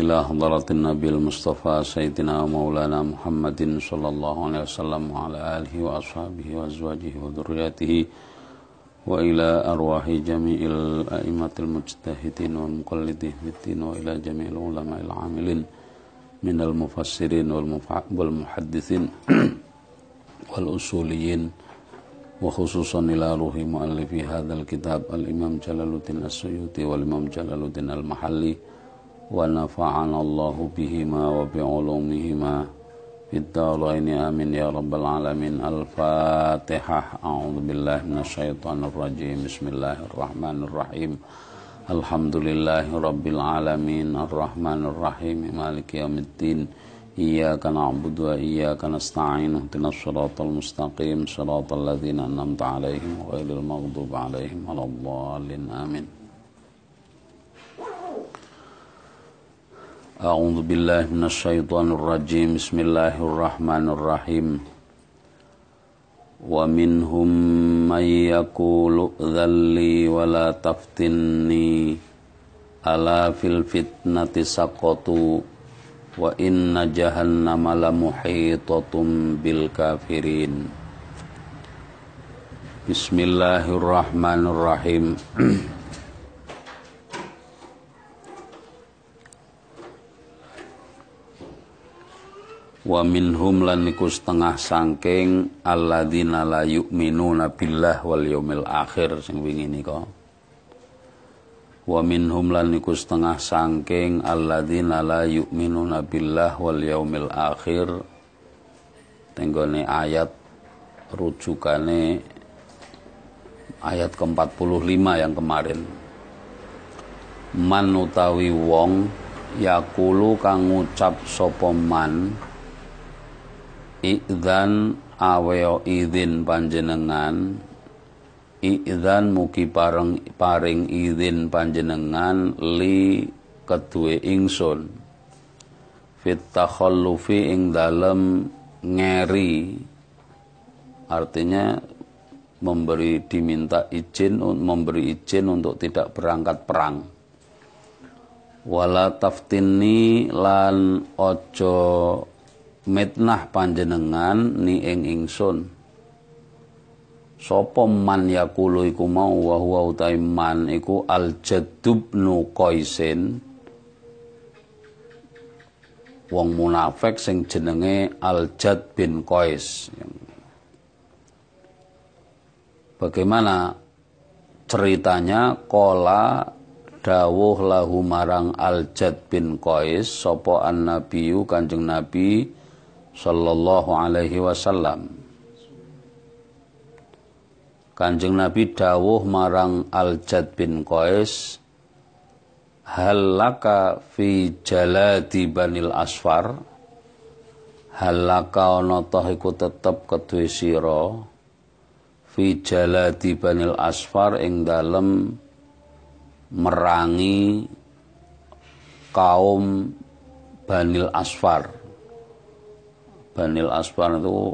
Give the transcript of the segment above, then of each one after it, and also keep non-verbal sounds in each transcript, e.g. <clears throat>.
إلى حضرة النبي المصطفى سيدنا مولانا محمد صلى الله عليه وسلم وعلى آله وأصحابه وأزواجه وذرياته وإلى أرواح جميع الأئمة المجتهدين والمقلدين في الدين وإلى جميع العلماء العاملين من المفسرين والمحدثين <clears throat> والأصوليين وخصوصا إلى روح مؤلف هذا الكتاب الإمام جلال الدين السيوطي والإمام جلال الدين المحلي ونفعنا الله بهما وبعلومهما في الدارين آمين يا رب العالمين الفاتحة أعوذ بالله من الشيطان الرجيم بسم الله الرحمن الرحيم الحمد لله رب العالمين الرحمن الرحيم مالك يوم الدين إياك نعبد وإياك نستعين اهدنا الصراط المستقيم صراط الذين أنعمت عليهم غير المغضوب عليهم ولا الضالين آمين أعوذ بالله من الشيطان الرجيم بسم الله الرحمن الرحيم ومنهم من يقول ذلي ولا تفتني ألا في الفتنة سقطوا وإن جهنم لمحيطة بالكافرين بسم الله الرحمن الرحيم Wa minhum lan iku setengah sangking alladzina la yu'minuna billah wal yaumil akhir sing wingi nika. Wa minhum lan iku setengah sangking alladzina la yu'minuna billah wal yaumil akhir. Tenggone ayat rujukane ayat ke-45 yang kemarin. Man utawi wong yakulu kang ngucap sapa man Idzan aweo izin panjenengan. Idzan mugi pareng paring izin panjenengan li kedue ingsun. Fit takhallufi ing dalem ngeri. Artinya memberi diminta izin memberi izin untuk tidak berangkat perang. Wala taftini lan ojo mitnah panjenengan ni ing ingsun. Sapa man yakulu iku mau wa huwa utai man iku al nu qaisin. Wong munafik sing jenenge al jad bin qais. Bagaimana ceritanya? Kola dawuh lahu marang al jad bin qais sapa an kanjeng nabi sallallahu alaihi wasallam. Kanjeng Nabi dawuh marang Al-Jad bin Qais Halaka fi jaladi Banil Asfar? Halaka ana iku tetep kedue sira fi jaladi Banil Asfar ing dalem merangi kaum Banil Asfar Banil Asfar itu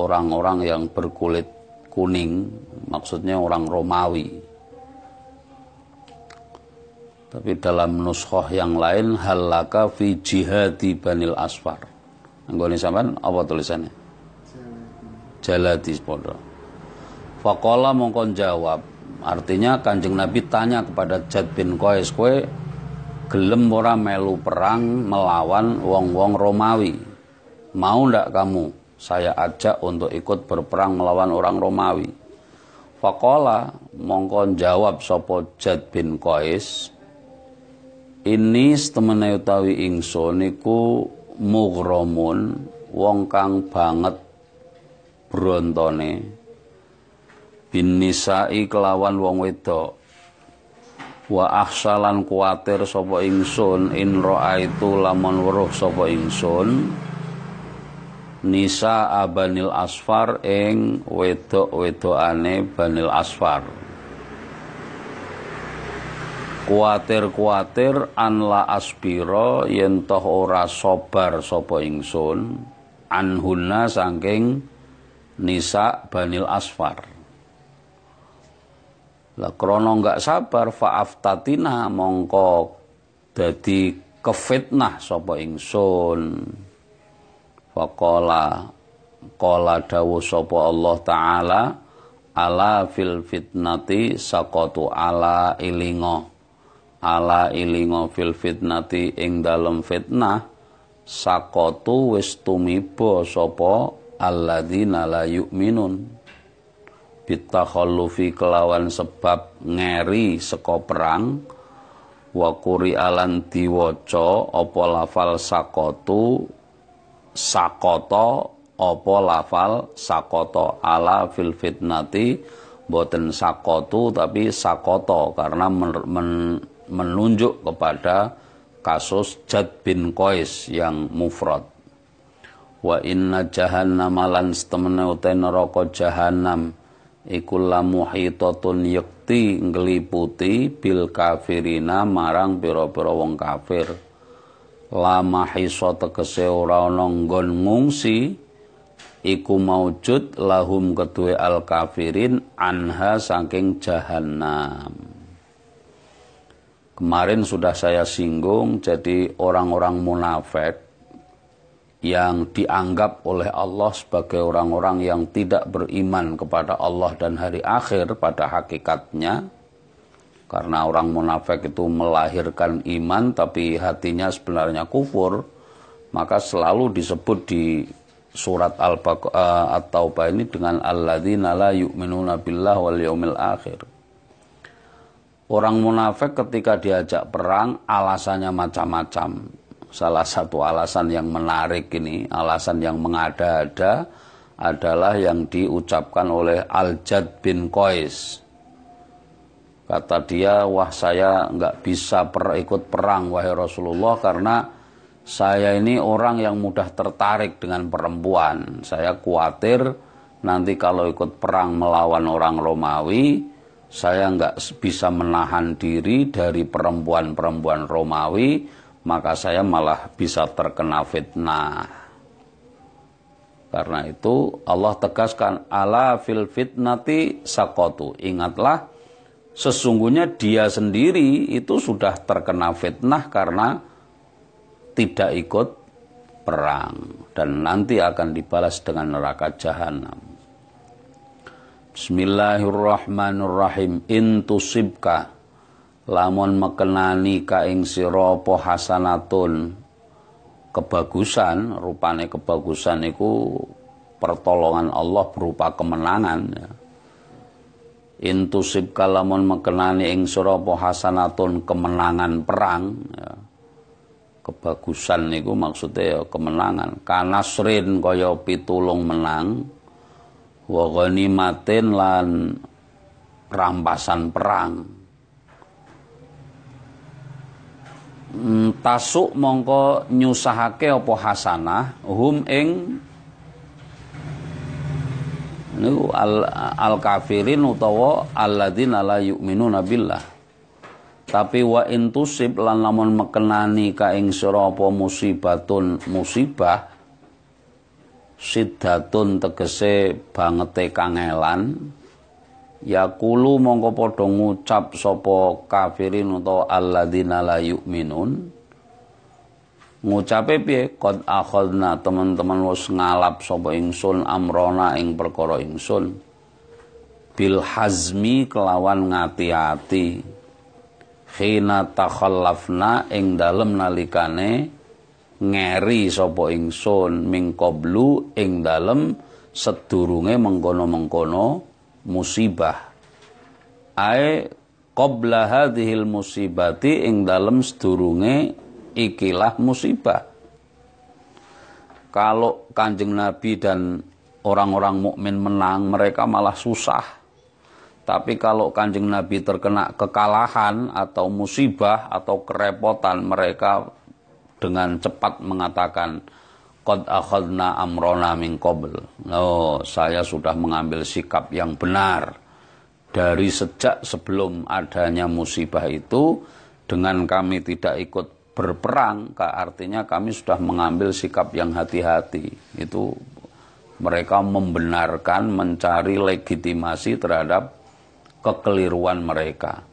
orang-orang yang berkulit kuning, maksudnya orang Romawi. Tapi dalam nuskhoh yang lain halaka fi jihadi Banil Asfar. Anggone sampean apa tulisannya? Jaladi podo. Fakola mongkon jawab. Artinya Kanjeng Nabi tanya kepada Jad bin Qais, gelem ora melu perang melawan wong-wong Romawi mau ndak kamu? Saya ajak untuk ikut berperang melawan orang Romawi. Fakola mongkon jawab sopo Jad bin Qais ini setemene utawi ingsun niku mughramun wong kang banget brontone. Bin nisa'i kelawan wong wedok. Wa ahsalan kuatir sapa ingsun in itu lamun weruh sapa ingsun nisa abanil asfar ing wedok-wedokane banil asfar. Kuatir-kuatir an la aspiro yen toh ora sobar sapa ingsun anhunna saking nisa banil asfar. Lah krana enggak sabar faaftatina mongko dadi kefitnah sapa ingsun faqala qala dawu sapa Allah taala ala fil fitnati sakotu ala ilingo. Ala ilingo fil fitnati ing dalem fitnah sakotu wis tumiba sapa alladzina la yu'minun. Bitakhallufi kelawan sebab ngeri saka perang wa alan diwaca apa lafal sakotu sakoto apa lafal sakoto ala fil fitnati boten sakotu tapi sakoto karena men, men, menunjuk kepada kasus Jad bin Qais yang mufrad. Wa inna jahannam lan setemene utai neraka jahannam iku lamuhitatun yakti ngliputi bil kafirina marang pira-pira wong kafir lama hiso tegese ora ana nggon ngungsi iku maujud lahum kedue al kafirin anha saking jahannam. Kemarin sudah saya singgung jadi orang-orang munafik yang dianggap oleh Allah sebagai orang-orang yang tidak beriman kepada Allah dan hari akhir pada hakikatnya karena orang munafik itu melahirkan iman tapi hatinya sebenarnya kufur maka selalu disebut di surat Al-Taubah ini dengan alladzina la yu'minuna billah wal yaumil akhir. Orang munafik ketika diajak perang alasannya macam-macam. Salah satu alasan yang menarik ini, alasan yang mengada-ada adalah yang diucapkan oleh Al-Jad bin Qais. Kata dia, wah saya nggak bisa per ikut perang wahai Rasulullah karena saya ini orang yang mudah tertarik dengan perempuan. Saya khawatir nanti kalau ikut perang melawan orang Romawi, saya nggak bisa menahan diri dari perempuan-perempuan Romawi, maka saya malah bisa terkena fitnah. Karena itu Allah tegaskan ala fil fitnati sakotu. Ingatlah sesungguhnya dia sendiri itu sudah terkena fitnah karena tidak ikut perang dan nanti akan dibalas dengan neraka jahanam. Bismillahirrahmanirrahim. Intusibka lamun mekenani ka ing sira hasanatun kebagusan, rupane kebagusan itu pertolongan Allah berupa kemenangan ya. Intusib kalamun mekenani ing sira apa hasanatun kemenangan perang ya. Kebagusan niku maksudnya ya kemenangan. Kanasrin kaya pitulung menang wa ghanimatin lan rampasan perang. Hmm, tasuk mongko nyusahake apa hasanah? Hum ing niku al, al kafirin utawa alladzina la yu'minuna billah. Tapi wa intusib lan lamun mekenani ka ing sira musibatun musibah sidatun tegese bangete kangelan yaqulu mongko padha ngucap sapa kafirin utawa alladzina la yu'minun ngucape piye? Qad akhadna teman-teman wis ngalap sapa ingsun amrona ing perkara ingsun. Bil hazmi kelawan ngati-ati. Khina takhallafna ing dalem nalikane ngeri sapa ingsun. Ming qablu ing dalem sedurunge mengkono-mengkono musibah. Ae qabla hadhil musibati ing dalem sedurunge ikilah musibah. Kalau kanjeng Nabi dan orang-orang mukmin menang mereka malah susah. Tapi kalau kanjeng Nabi terkena kekalahan atau musibah atau kerepotan mereka dengan cepat mengatakan Qad akhadna amrona min qabl. Oh, saya sudah mengambil sikap yang benar. Dari sejak sebelum adanya musibah itu dengan kami tidak ikut berperang, artinya kami sudah mengambil sikap yang hati-hati. Itu mereka membenarkan mencari legitimasi terhadap kekeliruan mereka.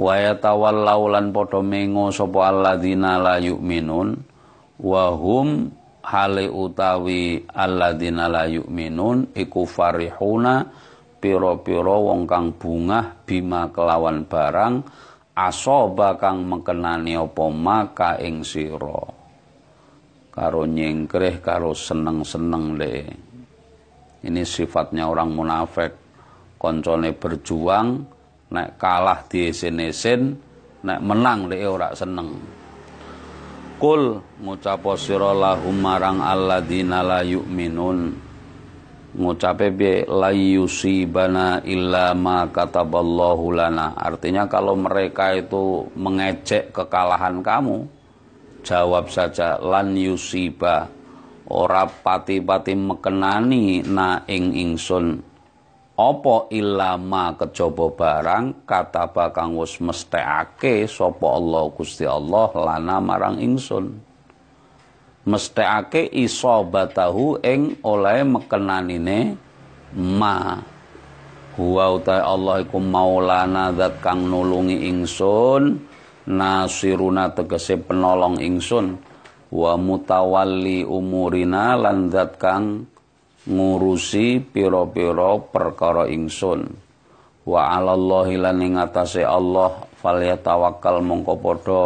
wa yatawallau lan padha mengo sapa alladzina la yu'minun wa hum hale utawi alladzina la yu'minun iku farihuna pira-pira wong kang bungah bima kelawan barang asoba kang mekenani apa maka ing sira. Karo nyengkreh karo seneng-seneng le. Ini sifatnya orang munafik. Koncone berjuang nek kalah di esen nek menang le ora seneng. Kul ngucap sira lahum marang alladzina la yu'minun ngucape bi la yusibana illa ma kataballahu lana. Artinya kalau mereka itu mengejek kekalahan kamu, jawab saja lan yusiba. Ora pati-pati mekenani na ing ingsun. Apa ilama kejaba barang kata bakang wis mesthekake sapa Allah Gusti Allah lana marang ingsun mesthekake isobatahu ing oleh mekenanine ma. Huwa utai Allah iku maulana zat kang nulungi ingsun nasiruna tegese penolong ingsun. Wa mutawalli umurina lan zat kang ngurusi piro-piro perkara ingsun. Wa 'alallahi lan ing atase Allah falyatawakkal mongko padha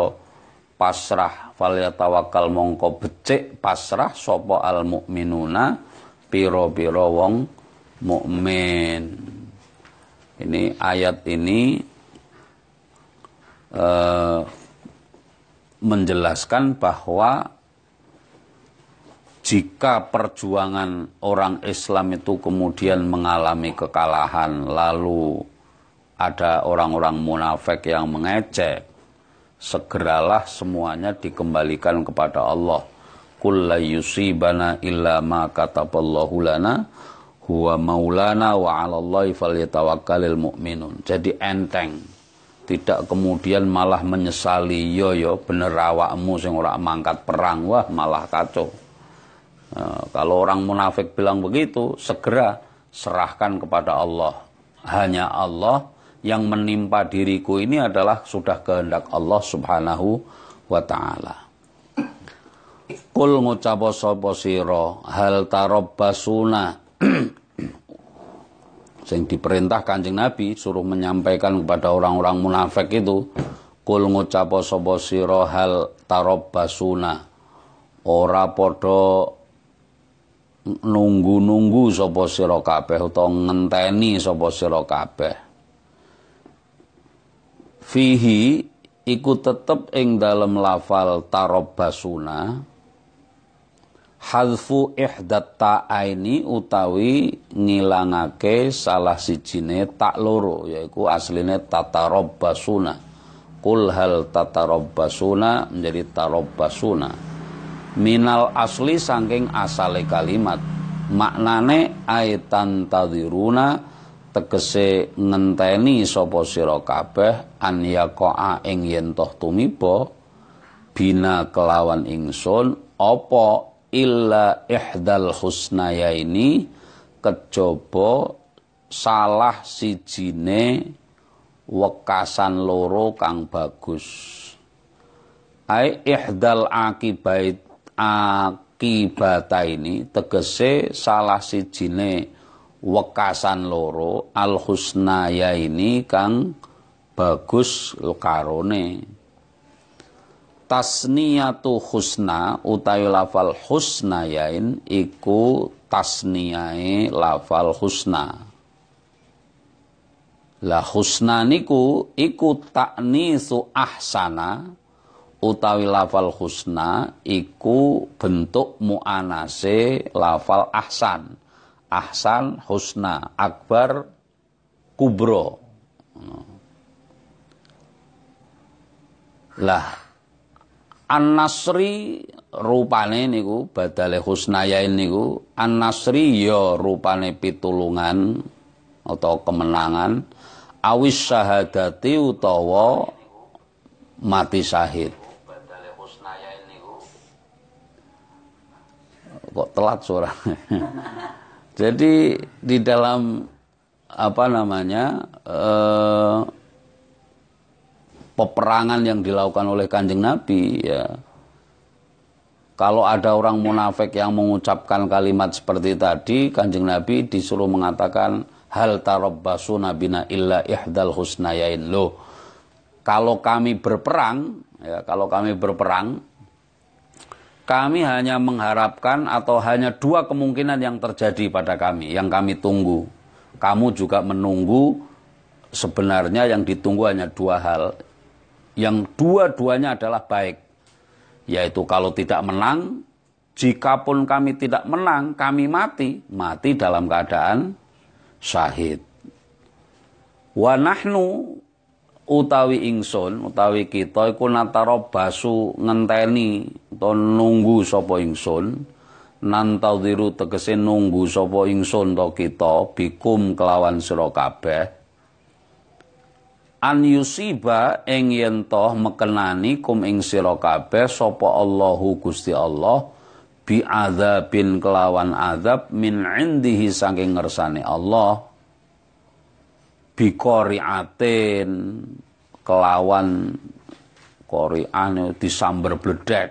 pasrah falyatawakkal mongko becik pasrah sapa al mukminuna pira-pira wong mukmin. Ini ayat ini uh, menjelaskan bahwa jika perjuangan orang Islam itu kemudian mengalami kekalahan lalu ada orang-orang munafik yang mengecek segeralah semuanya dikembalikan kepada Allah. Qul la yusibana illa ma kataballahu lana huwa maulana wa 'alallahi falyatawakkalul mu'minun. Jadi enteng. Tidak kemudian malah menyesali yo yo bener awakmu sing ora mangkat perang wah malah kacau. Nah, kalau orang munafik bilang begitu, segera serahkan kepada Allah. Hanya Allah yang menimpa diriku ini adalah sudah kehendak Allah Subhanahu wa taala. Kul ngucap sapa sira hal tarabbasuna <clears throat> sing diperintah Kanjeng Nabi suruh menyampaikan kepada orang-orang munafik itu kul ngucap sapa sira hal tarabbasuna ora padha nunggu-nunggu sapa sira kabeh utawa ngenteni sapa sira kabeh fihi iku tetep ing dalam lafal tarobasuna. Hadfu ihdat ta'aini utawi ngilangake salah sijine tak loro yaiku asline tatarobbasuna kul hal tatarobbasuna menjadi tarobbasuna minal asli saking asale kalimat. Maknane aitan tadiruna tegese ngenteni sapa sira kabeh an yaqa'a ing yen toh tumiba bina kelawan ingsun apa illa ihdal husnaya ini kejaba salah sijine wekasan loro kang bagus. Ai ihdal akibait akibata ini tegese salah sijine wekasan loro al husnaya ini kang bagus karone. Tasniyatu husna utawi lafal husnayain iku tasniyae lafal husna. La husna niku iku taknisu ahsana utawi lafal husna iku bentuk muanase lafal ahsan ahsan husna akbar kubro. Lah An-Nasri rupane niku badale husnayain niku An-Nasri ya rupane pitulungan atau kemenangan awis syahadati utawa mati syahid. Kok telat suara <laughs> Jadi di dalam apa namanya eh, peperangan yang dilakukan oleh kanjeng Nabi ya kalau ada orang munafik yang mengucapkan kalimat seperti tadi kanjeng Nabi disuruh mengatakan hal tarabbasu nabina illa ihdal husnayain. Loh kalau kami berperang ya kalau kami berperang kami hanya mengharapkan atau hanya dua kemungkinan yang terjadi pada kami yang kami tunggu kamu juga menunggu sebenarnya yang ditunggu hanya dua hal yang dua-duanya adalah baik. Yaitu kalau tidak menang, jikapun kami tidak menang, kami mati. Mati dalam keadaan syahid. Wa nahnu utawi ingsun utawi kita iku basu ngenteni utawa nunggu sapa ingsun nantadhiru tegese nunggu sapa ingsun to kita bikum kelawan sira kabeh. An yusiba ing yen toh mekenani kum ing sira kabeh sapa Allahu Gusti Allah bi adzabin kelawan azab min indihi saking ngersane Allah bi qari'atin kelawan qari'ane disamber bledek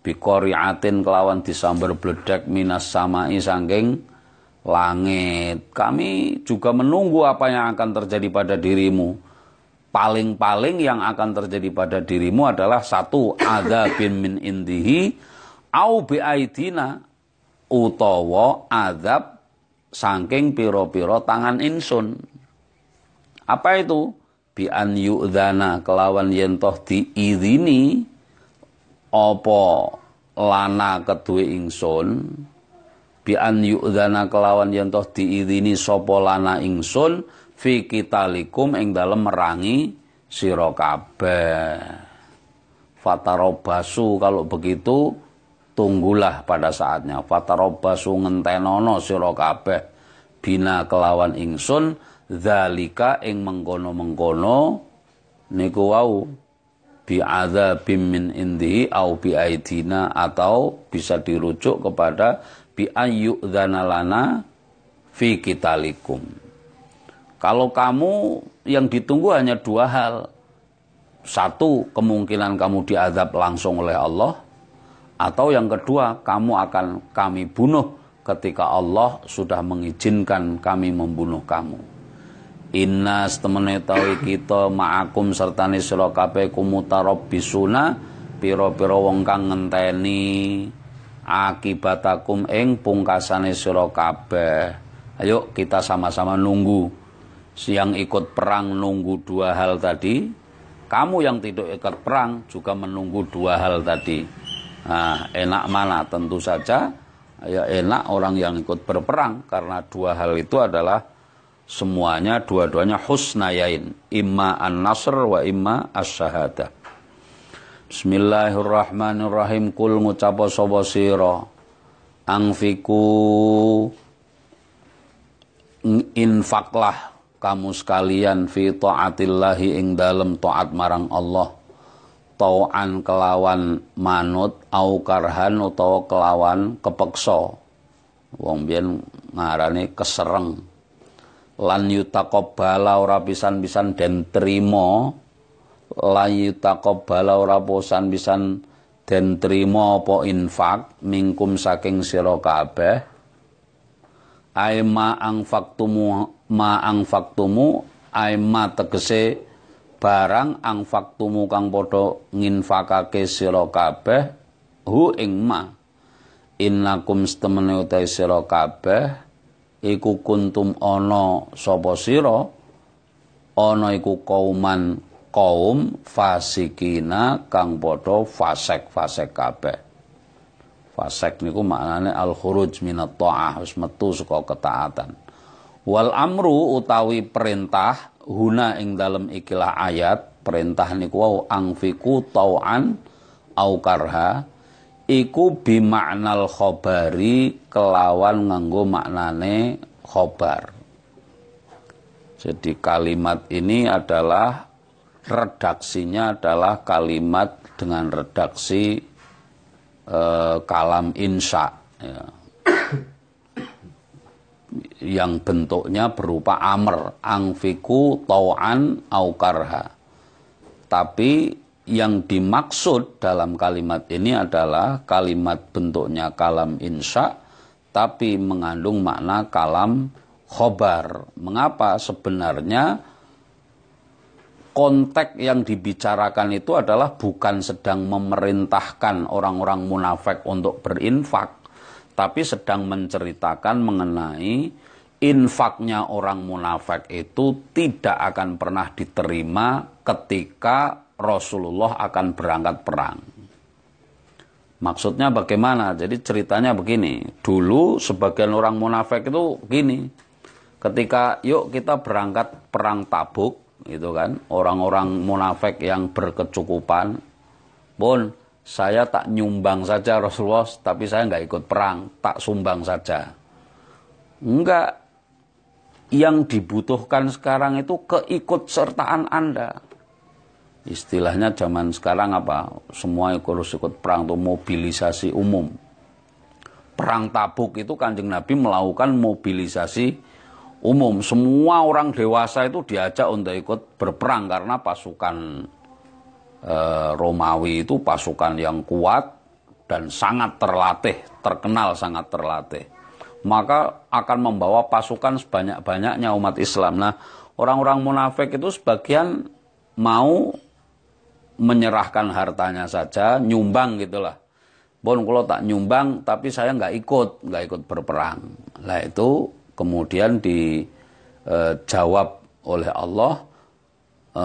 bi qari'atin kelawan disamber bledek minas samai saking langit. Kami juga menunggu apa yang akan terjadi pada dirimu. Paling-paling yang akan terjadi pada dirimu adalah satu bin min indihi au biaidina utawa adab saking piro-piro tangan insun. Apa itu? Bi an yu'dhana kelawan yentoh diidini opo lana kedue ingsun? Bi an yu'dzana kelawan yen toh diidini sapa lana ingsun? Fi kitalikum ing dalem merangi sira kabeh. Fatarobasu kalau begitu tunggulah pada saatnya. Fatarobasu ngentenono sira kabeh. Bina kelawan ingsun zalika ing mengkono-mengkono niku wau adzabim min indi au bi aidina atau bisa dirujuk kepada bi ayyudzana lana fi kitalikum. Kalau kamu yang ditunggu hanya dua hal. Satu, kemungkinan kamu diadab langsung oleh Allah. Atau yang kedua, kamu akan kami bunuh ketika Allah sudah mengizinkan kami membunuh kamu. Inna setemene tawi kita ma'akum sertani sira kabeh bisuna pira-pira wong kang ngenteni akibatakum ing pungkasane sira kabeh. Ayo kita sama-sama nunggu. Siang ikut perang nunggu dua hal tadi. Kamu yang tidak ikut perang juga menunggu dua hal tadi. Nah, enak mana? Tentu saja ya enak orang yang ikut berperang karena dua hal itu adalah semuanya dua-duanya husnayain, imma an-nasr wa imma as-syahadah. Bismillahirrahmanirrahim. Kul ngucapa sapa sira? Angfiku infaklah kamu sekalian fi taatillahi ing dalem taat marang Allah. Tauan kelawan manut au karhan utawa kelawan kepeksa. Wong biyen ngarane kesereng lan yutaqabbala ora pisan-pisan den trima layu taqabbala ora posan pisan den apa infak mingkum saking sira kabeh. Ai ma faktumu ma faktumu ai ma tegese barang faktumu kang padha nginfakake sira kabeh hu ing ma. Innakum stemene utahe sira kabeh iku kuntum ana sapa sira ana iku kauman kaum fasikina kang padha fasek-fasek kabeh. Fasek niku maknane al khuruj minat ta'ah wis metu saka ketaatan. Wal amru utawi perintah huna ing dalem ikilah ayat perintah niku wau angfiku tau'an au karha iku bimaknal khobari kelawan nganggo maknane khobar. Jadi kalimat ini adalah redaksinya adalah kalimat dengan redaksi e, kalam insya ya. <coughs> yang bentuknya berupa amr angfiku tau'an au karha Tapi yang dimaksud dalam kalimat ini adalah kalimat bentuknya kalam insya tapi mengandung makna kalam khobar. Mengapa sebenarnya konteks yang dibicarakan itu adalah bukan sedang memerintahkan orang-orang munafik untuk berinfak, tapi sedang menceritakan mengenai infaknya orang munafik itu tidak akan pernah diterima ketika Rasulullah akan berangkat perang. Maksudnya bagaimana? Jadi ceritanya begini. Dulu sebagian orang munafik itu gini. Ketika yuk kita berangkat perang Tabuk, gitu kan. Orang-orang munafik yang berkecukupan, pun saya tak nyumbang saja Rasulullah, tapi saya nggak ikut perang, tak sumbang saja. Enggak. Yang dibutuhkan sekarang itu keikutsertaan Anda istilahnya zaman sekarang apa? Semua harus ikut perang atau mobilisasi umum. Perang tabuk itu kanjeng nabi melakukan mobilisasi umum. Semua orang dewasa itu diajak untuk ikut berperang karena pasukan e, Romawi itu pasukan yang kuat dan sangat terlatih terkenal sangat terlatih. Maka akan membawa pasukan sebanyak-banyaknya umat Islam. Nah orang-orang munafik itu sebagian mau menyerahkan hartanya saja, nyumbang gitulah. Bon kalau tak nyumbang, tapi saya nggak ikut, nggak ikut berperang. Nah itu kemudian dijawab e, oleh Allah, e,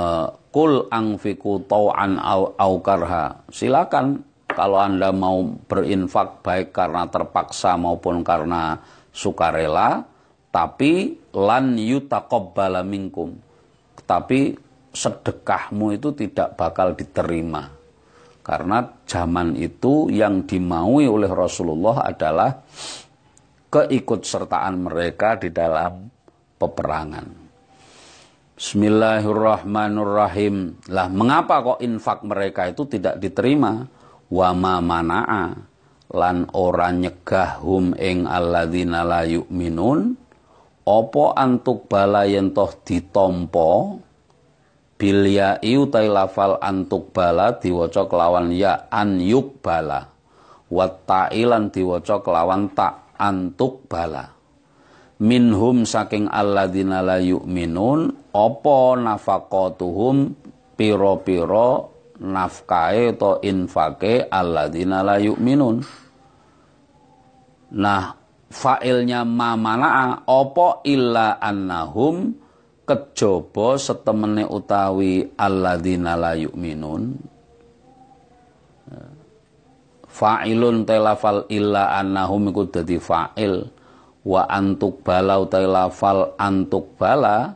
kul angfiku tau'an au karha. Silakan kalau anda mau berinfak baik karena terpaksa maupun karena sukarela, tapi lan yutaqabbala minkum. Tapi sedekahmu itu tidak bakal diterima. Karena zaman itu yang dimaui oleh Rasulullah adalah keikutsertaan mereka di dalam peperangan. Bismillahirrahmanirrahim. Lah mengapa kok infak mereka itu tidak diterima? Wa ma mana'a lan ora nyegah hum ing alladzina la yu'minun opo antuk bala yen toh bilya iutai lafal antuk bala diwaca kelawan ya an yuk bala. Wa ta'ilan diwaca kelawan ta antuk bala. Minhum saking alladzina la yu'minun apa nafaqatuhum piro-piro nafkae to infake alladzina la yu'minun? Nah fa'ilnya ma mana'a apa illa annahum kejaba setemene utawi alladzina la yu'minun. Fa'ilun telafal illa annahum iku dadi fa'il. Wa antuk bala utai lafal antuk bala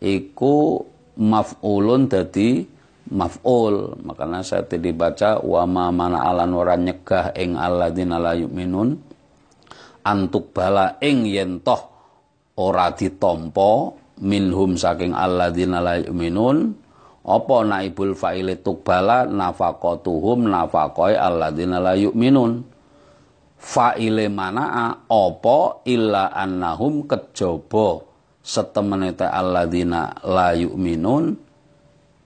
iku maf'ulun dadi maf'ul. Makanya saya tadi baca wa ma mana alan ora nyegah ing alladzina la yu'minun. Antuk bala ing yen toh ora ditampa minhum saking alladzina la yu'minun apa naibul fa'ile tukbala nafaqatuhum nafaqoi alladzina la yu'minun. Fa'ile mana'a apa illa annahum kejaba setemene te alladzina la yu'minun.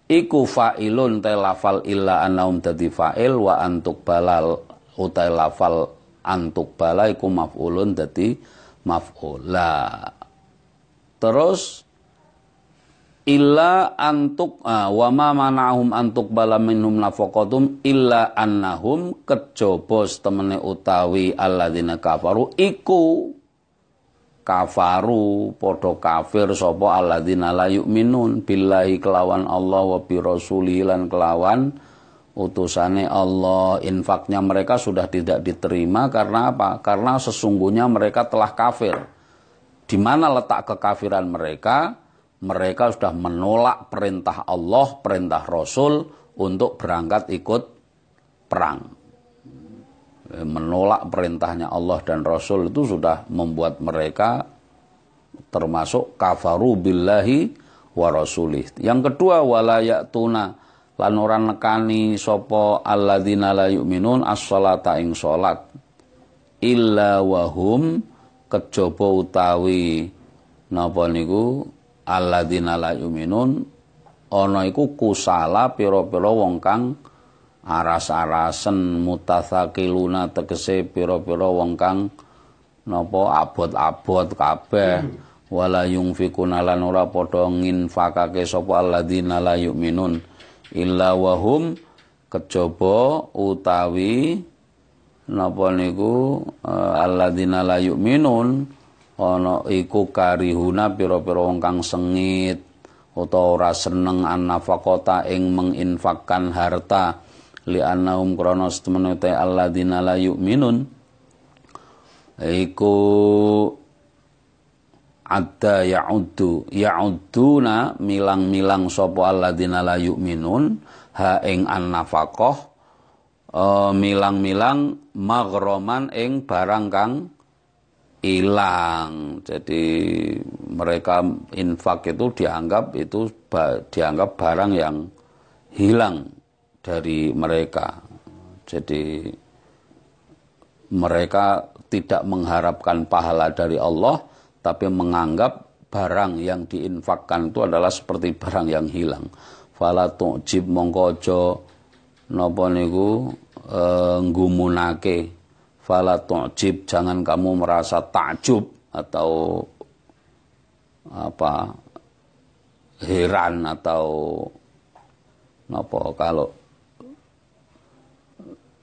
Iku fa'ilun te lafal illa annahum dadi fa'il wa antuk balal utai lafal antuk bala iku maf'ulun dadi maf'ul. Lah Terus illa antuk ah, wa ma manahum antuk bala minhum nafaqatum illa annahum kejaba temene utawi alladzina kafaru iku kafaru padha kafir sapa alladzina la yu'minun billahi kelawan Allah wa bi lan kelawan utusane Allah infaknya mereka sudah tidak diterima karena apa? Karena sesungguhnya mereka telah kafir di mana letak kekafiran mereka? Mereka sudah menolak perintah Allah, perintah Rasul untuk berangkat ikut perang. Menolak perintahnya Allah dan Rasul itu sudah membuat mereka termasuk kafaru billahi wa rasulih. Yang kedua walayatuna lan ora nekani sapa alladzina la yu'minun as-salata ing salat illa wahum kejaba utawi napa niku alladzina la yu'minun ana iku kusala pira-pira wong kang aras-arasen mutatsaqiluna tegese pira-pira wong kang napa abot-abot kabeh. Wala yungfikuna lan ora padha nginfakake sapa alladzina la yu'minun illa wahum kejaba utawi napa niku uh, alladzina la yu'minun ana iku karihuna pira-pira wong kang sengit utawa ora seneng annafaqata ing menginfakkan harta. Li annahum krana setemene te alladzina la yu'minun. Iku adda ya'uddu ya'udduna milang-milang sapa alladzina la yu'minun ha ing annafaqah uh, milang-milang maghroman ing barang kang hilang. Jadi mereka infak itu dianggap itu dianggap barang yang hilang dari mereka. Jadi mereka tidak mengharapkan pahala dari Allah tapi menganggap barang yang diinfakkan itu adalah seperti barang yang hilang. Fala tu'jib mongko aja napa niku e, nggumunake fala tu'jib jangan kamu merasa takjub atau apa heran atau apa kalau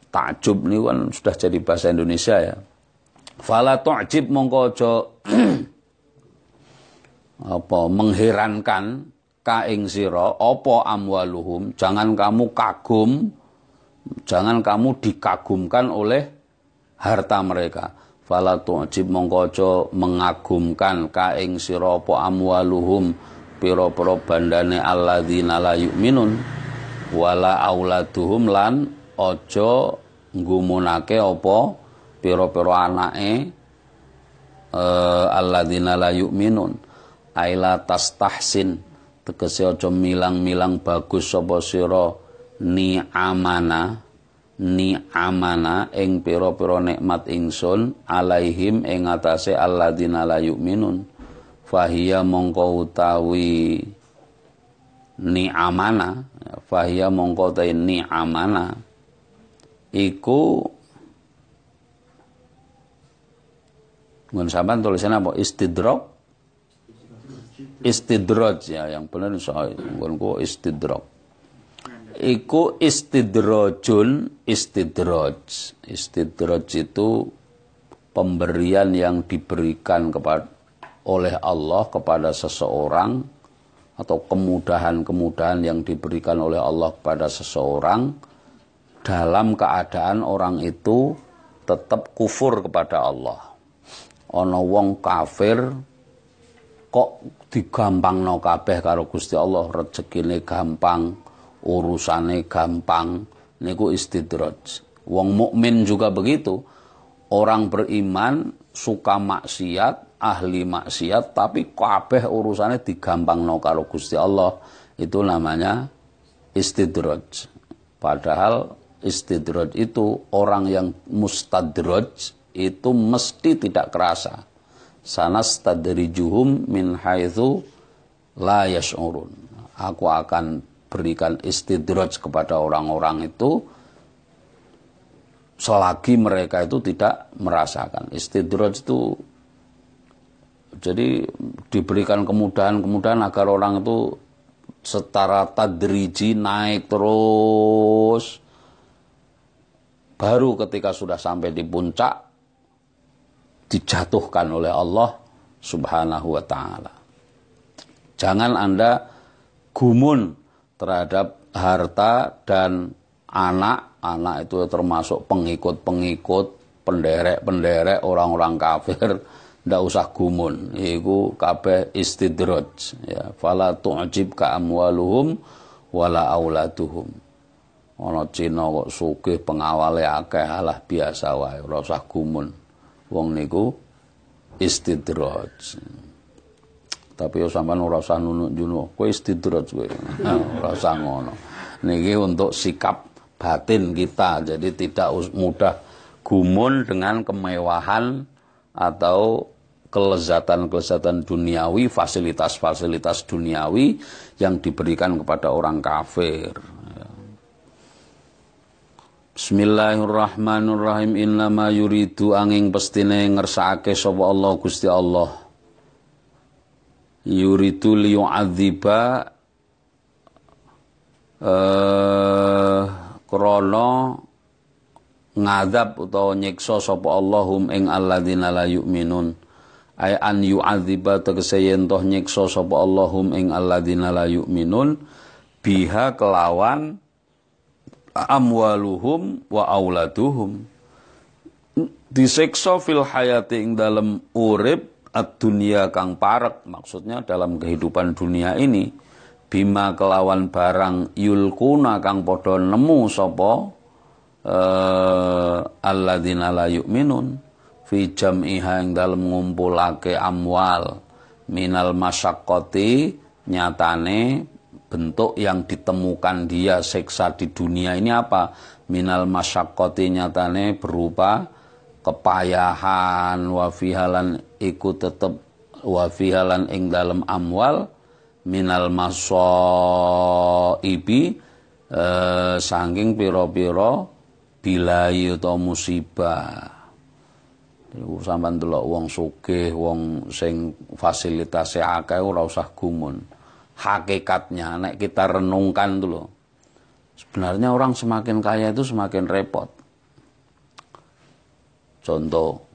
takjub ini kan sudah jadi bahasa Indonesia ya. Fala tu'jib mongko aja <clears throat> apa mengherankan kaing sira apa amwaluhum jangan kamu kagum jangan kamu dikagumkan oleh harta mereka. Fala tu'jib mongko aja mengagumkan ka ing sira apa amwaluhum pira-pira bandane alladzina la yu'minun. Wala auladuhum lan aja nggumunake apa pira-pira anake uh, alladzina la yu'minun. Aila tastahsin tegese aja milang-milang bagus sapa sira ni amana ni amana ing pira-pira nikmat ingsun alaihim ing atase alladzina la yu'minun fahiya mongko utawi ni amana fahiya mongko ta ni amana iku Ngun sampean tulisannya apa? Istidrok? Istidraj ya, yang benar saya. Ngun istidrok iku istidrajun istidraj. Istidraj itu pemberian yang diberikan kepada oleh Allah kepada seseorang atau kemudahan-kemudahan yang diberikan oleh Allah kepada seseorang dalam keadaan orang itu tetap kufur kepada Allah. Ono wong kafir kok digampang no kabeh karo Gusti Allah? Rezekine gampang urusane gampang niku istidraj. Wong mukmin juga begitu. Orang beriman suka maksiat, ahli maksiat tapi kabeh urusannya digampang no karo Gusti Allah. Itu namanya istidraj. Padahal istidraj itu orang yang mustadraj itu mesti tidak kerasa. Sanastadrijuhum min haitsu la yash'urun. Aku akan berikan istidraj kepada orang-orang itu selagi mereka itu tidak merasakan. Istidraj itu jadi diberikan kemudahan-kemudahan agar orang itu setara tadriji naik terus baru ketika sudah sampai di puncak dijatuhkan oleh Allah Subhanahu wa taala. Jangan Anda gumun terhadap harta dan anak. Anak itu termasuk pengikut-pengikut penderek-penderek orang-orang kafir. Ndak usah gumun. Iku kabeh istidraj ya. Fala tu'jib ka amwaluhum wala auladuhum. Ana Cina kok sugih pengawale akeh alah biasa wae ora usah gumun. Wong niku istidraj tapi yo sampean ora usah nunuk juno kowe istidrat kowe. Ora usah ngono. Niki untuk sikap batin kita. Jadi tidak mudah gumun dengan kemewahan atau kelezatan-kelezatan duniawi, fasilitas-fasilitas duniawi yang diberikan kepada orang kafir. Bismillahirrahmanirrahim. Innama yuridu angin pestine ngersakake sapa Allah Gusti Allah yuridu liyu'adziba eh krana ngadab utawa nyiksa sapa Allahum ing alladzina la yu'minun. Ay an yu'adziba tegese yen toh Allahum ing alladzina la yu'minun biha kelawan amwaluhum wa auladuhum. Disiksa fil hayati ing dalam urip ad-dunia kang parek maksudnya dalam kehidupan dunia ini bima kelawan barang yulkuna kang podo nemu sapa eh, alladzina la yu'minun fi jam'iha ing dalam ngumpulake amwal minal masyaqqati nyatane bentuk yang ditemukan dia seksa di dunia ini apa? Minal masyakkoti nyatane berupa kepayahan wafihalan ikut tetep wafihalan ing dalam amwal minal ibi eh, sangking piro-piro bilai atau musibah. Iku sampean delok wong sugih, wong sing fasilitasnya akeh ora usah gumun. Hakikatnya nek kita renungkan dulu sebenarnya orang semakin kaya itu semakin repot. Contoh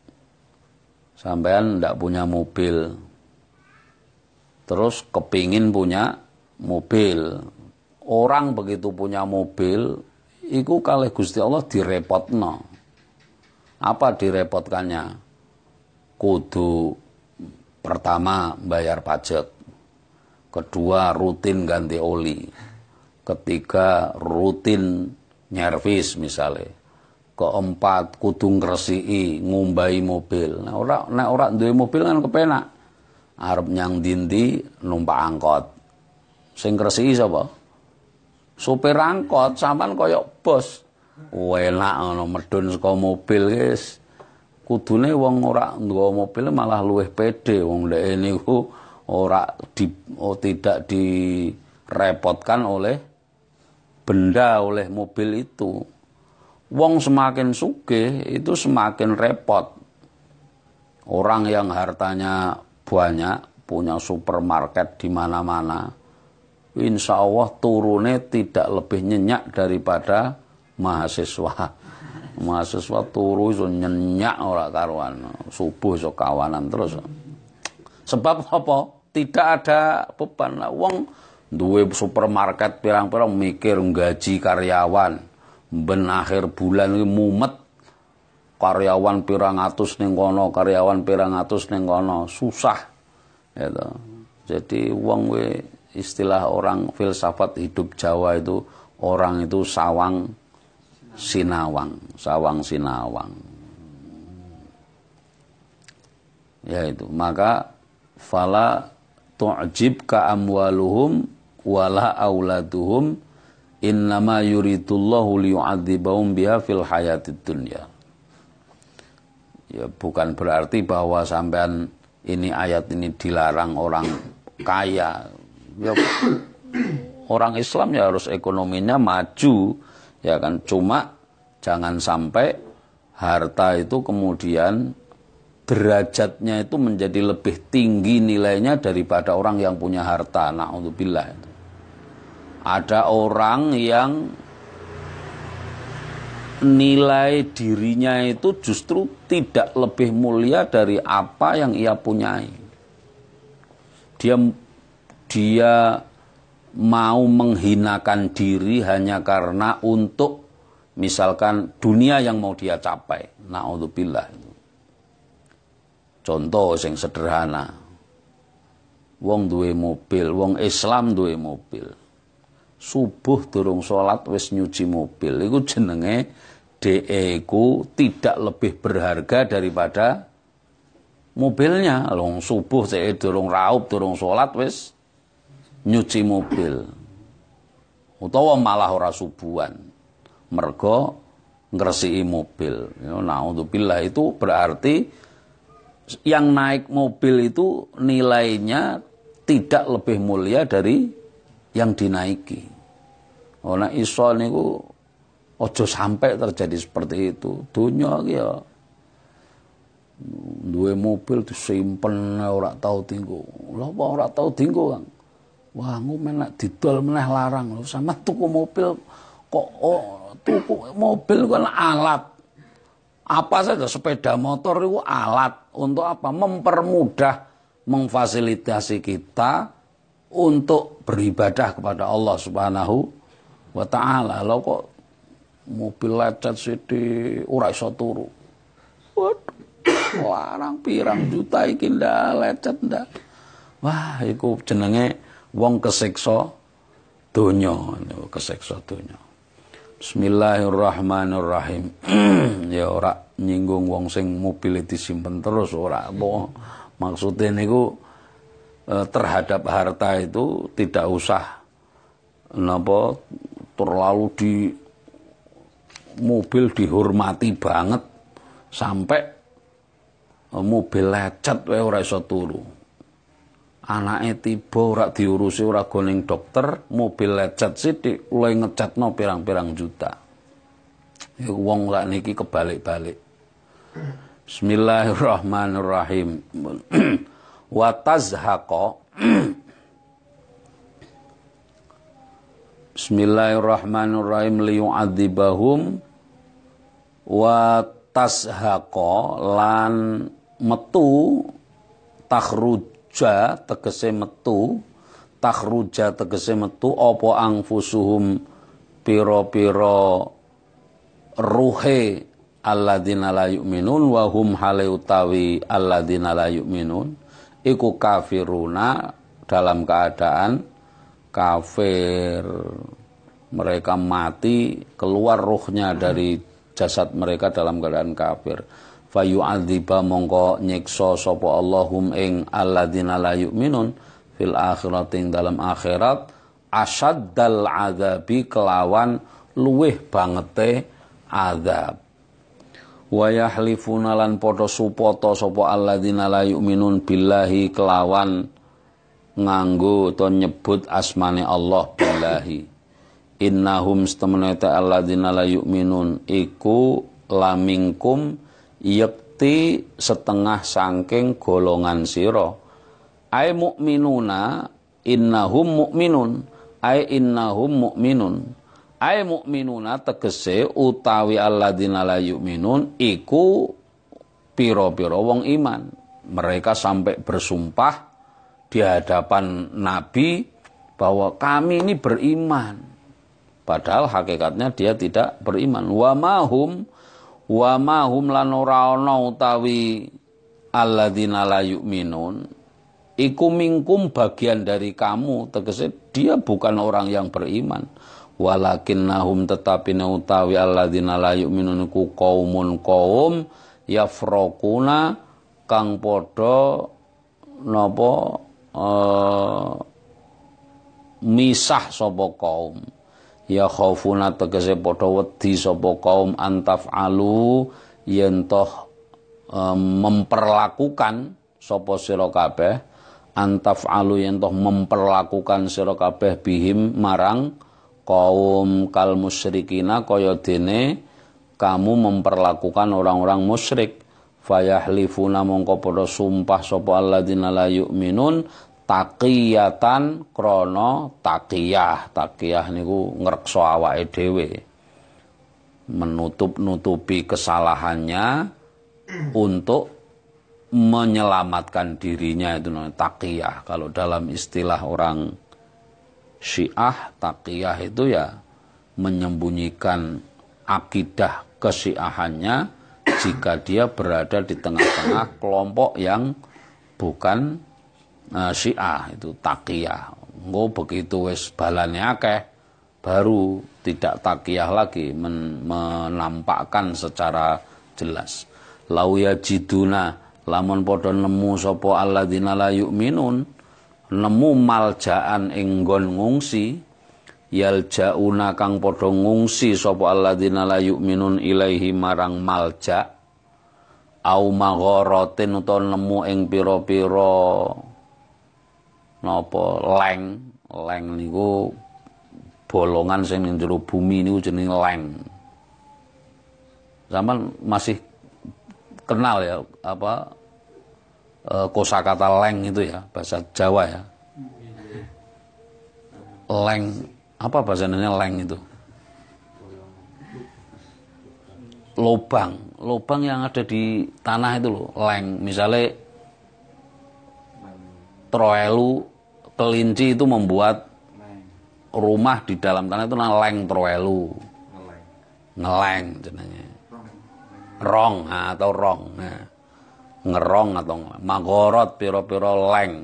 sampean ndak punya mobil. Terus kepingin punya mobil. Orang begitu punya mobil itu kali Gusti Allah direpotno. Apa direpotkannya? Kudu pertama bayar pajak kedua rutin ganti oli, ketiga rutin nyervis misalnya, keempat kudu ngresiki ngumbai mobil. Nah ora nek ora duwe mobil kan kepenak. Arep nyang dindi numpak angkot. Sing ngresiki sapa? Supir angkot sampean koyok bos. Enak ngono medun saka mobil guys. Kudune wong ora nggawa mobil malah luwih pede wong ndek niku ora di, oh, tidak direpotkan oleh benda oleh mobil itu. Wong semakin suge itu semakin repot. Orang yang hartanya banyak, punya supermarket di mana-mana, insya Allah turunnya tidak lebih nyenyak daripada mahasiswa. <laughs> Mahasiswa turu itu nyenyak orang karuan, subuh so kawanan terus. Sebab apa? tidak ada beban wong duwe supermarket pirang-pirang mikir gaji karyawan ben akhir bulan iki mumet. Karyawan pirang atus ning kono karyawan pirang atus ning kono. Susah. Gitu. Jadi wong we istilah orang filsafat hidup Jawa itu orang itu sawang sinawang sawang sinawang. Ya itu. Maka fala tu'jibka amwaluhum wala auladuhum innama yuridullahu liyu'adzibahum biha fil hayatid dunya ya bukan berarti bahwa sampean ini ayat ini dilarang orang kaya ya orang Islam ya harus ekonominya maju ya kan cuma jangan sampai harta itu kemudian derajatnya itu menjadi lebih tinggi nilainya daripada orang yang punya harta. Na'udzubillah. Ada orang yang nilai dirinya itu justru tidak lebih mulia dari apa yang ia punyai. Dia dia mau menghinakan diri hanya karena untuk misalkan dunia yang mau dia capai. Na'udzubillah. Contoh sing sederhana. Wong duwe mobil, wong Islam duwe mobil. Subuh durung salat wis nyuci mobil. Iku jenenge DE ku tidak lebih berharga daripada mobilnya. Long subuh saya durung raup, durung salat wis nyuci mobil. Utawa malah ora subuhan. Mergo ngresiki mobil. Nah, untuk itu berarti yang naik mobil itu nilainya tidak lebih mulia dari yang dinaiki. Oh, nah iso niku ojo sampai terjadi seperti itu. Dunia ya duwe mobil disimpen ora tau tinggu. Lha ora tau tinggu, Kang? Wah, aku menak didol meneh larang lho. Sama tuku mobil kok oh, tuku mobil kan alat apa saja sepeda motor itu alat untuk apa? Mempermudah, memfasilitasi kita untuk beribadah kepada Allah Subhanahu wa taala. Lo kok mobil lecet sithik ora iso turu. Waduh, larang pirang juta iki ndak lecet ndak. Wah, iku jenenge wong kesiksa donya, kesiksa donya. Bismillahirrahmanirrahim. <clears throat> ya ora nyinggung wong sing mobil disimpen terus ora. Maksudnya niku terhadap harta itu tidak usah napa terlalu di mobil dihormati banget sampai eh, mobil lecet wae ora iso turu anake tiba ora diurusi ora goning dokter, mobil lecet sithik luwih ngecatno pirang-pirang juta. Ya wong lak niki kebalik-balik. Bismillahirrahmanirrahim. <clears throat> Wa tazhaqa <clears throat> Bismillahirrahmanirrahim. Liyu'adzibahum. Wa tashaqa lan metu. Takhruj takhruja tegese metu. Takhruja tegese metu. Apa angfusuhum pira-pira ruhe alladzina la yu'minun wa hum hale utawi alladzina la yu'minun iku kafiruna dalam keadaan kafir. Mereka mati keluar ruhnya dari jasad mereka dalam keadaan kafir. Fayu'adziba mongko nyiksa sapa Allahum ing alladzina la yu'minun fil akhirati dalam akhirat. Asaddal adzabi kelawan luweh bangete azab wa yahlifuna lan padha supata sapa alladzina la yu'minun billahi kelawan nganggo to nyebut asmane Allah billahi. Innahum stemene alladzina la yu'minun iku lamingkum yakti setengah sangking golongan siro ay mukminuna innahum mukminun ay innahum mukminun ay mukminuna tegese utawi alladzina la yu'minun iku piro-piro wong iman. Mereka sampai bersumpah di hadapan nabi bahwa kami ini beriman. Padahal hakikatnya dia tidak beriman. Wa mahum wa ma hum lan ora ana utawi alladzina la yu'minun. Iku minkum bagian dari kamu. Tegese dia bukan orang yang beriman walakin nahum tetapi utawi alladzina la yu'minun iku qaumun qaum yafraquna kang padha napa uh, misah sapa kaum ya khaufuna tegese padha wedi sapa kaum antaf alu yen toh um, memperlakukan sapa sira antaf alu yen toh memperlakukan sira bihim marang kaum kal musyrikina kaya dene kamu memperlakukan orang-orang musyrik. Fayahlifuna mongko padha sumpah sapa alladzina la yu'minun takiyatan krono takiyah takiyah niku ngrekso awake dhewe. Menutup-nutupi kesalahannya untuk menyelamatkan dirinya itu namanya takiyah kalau dalam istilah orang Syiah takiyah itu ya menyembunyikan akidah kesiahannya jika dia berada di tengah-tengah kelompok yang bukan uh, Syiah itu takiyah. Engko begitu wis balane akeh baru tidak takiyah lagi men menampakkan secara jelas. Lau yajiduna lamun padha nemu sapa alladzina la yu'minun nemu maljaan ing nggon ngungsi yaljauna kang padha ngungsi sapa alladzina la yu'minun ilaihi marang malja au magharatin utawa nemu ing pira-pira napa leng. Leng niku bolongan sing ning jero bumi niku jenenge leng. Zaman masih kenal ya apa e, kosakata leng itu ya bahasa Jawa ya. Leng apa bahasanya leng itu? Lubang. Lubang yang ada di tanah itu loh leng. Misalnya troelu kelinci itu membuat rumah di dalam tanah itu namanya leng troelu. Ngeleng. Jenenge. Rong atau rong nah, ngerong atau magorot piro-piro leng.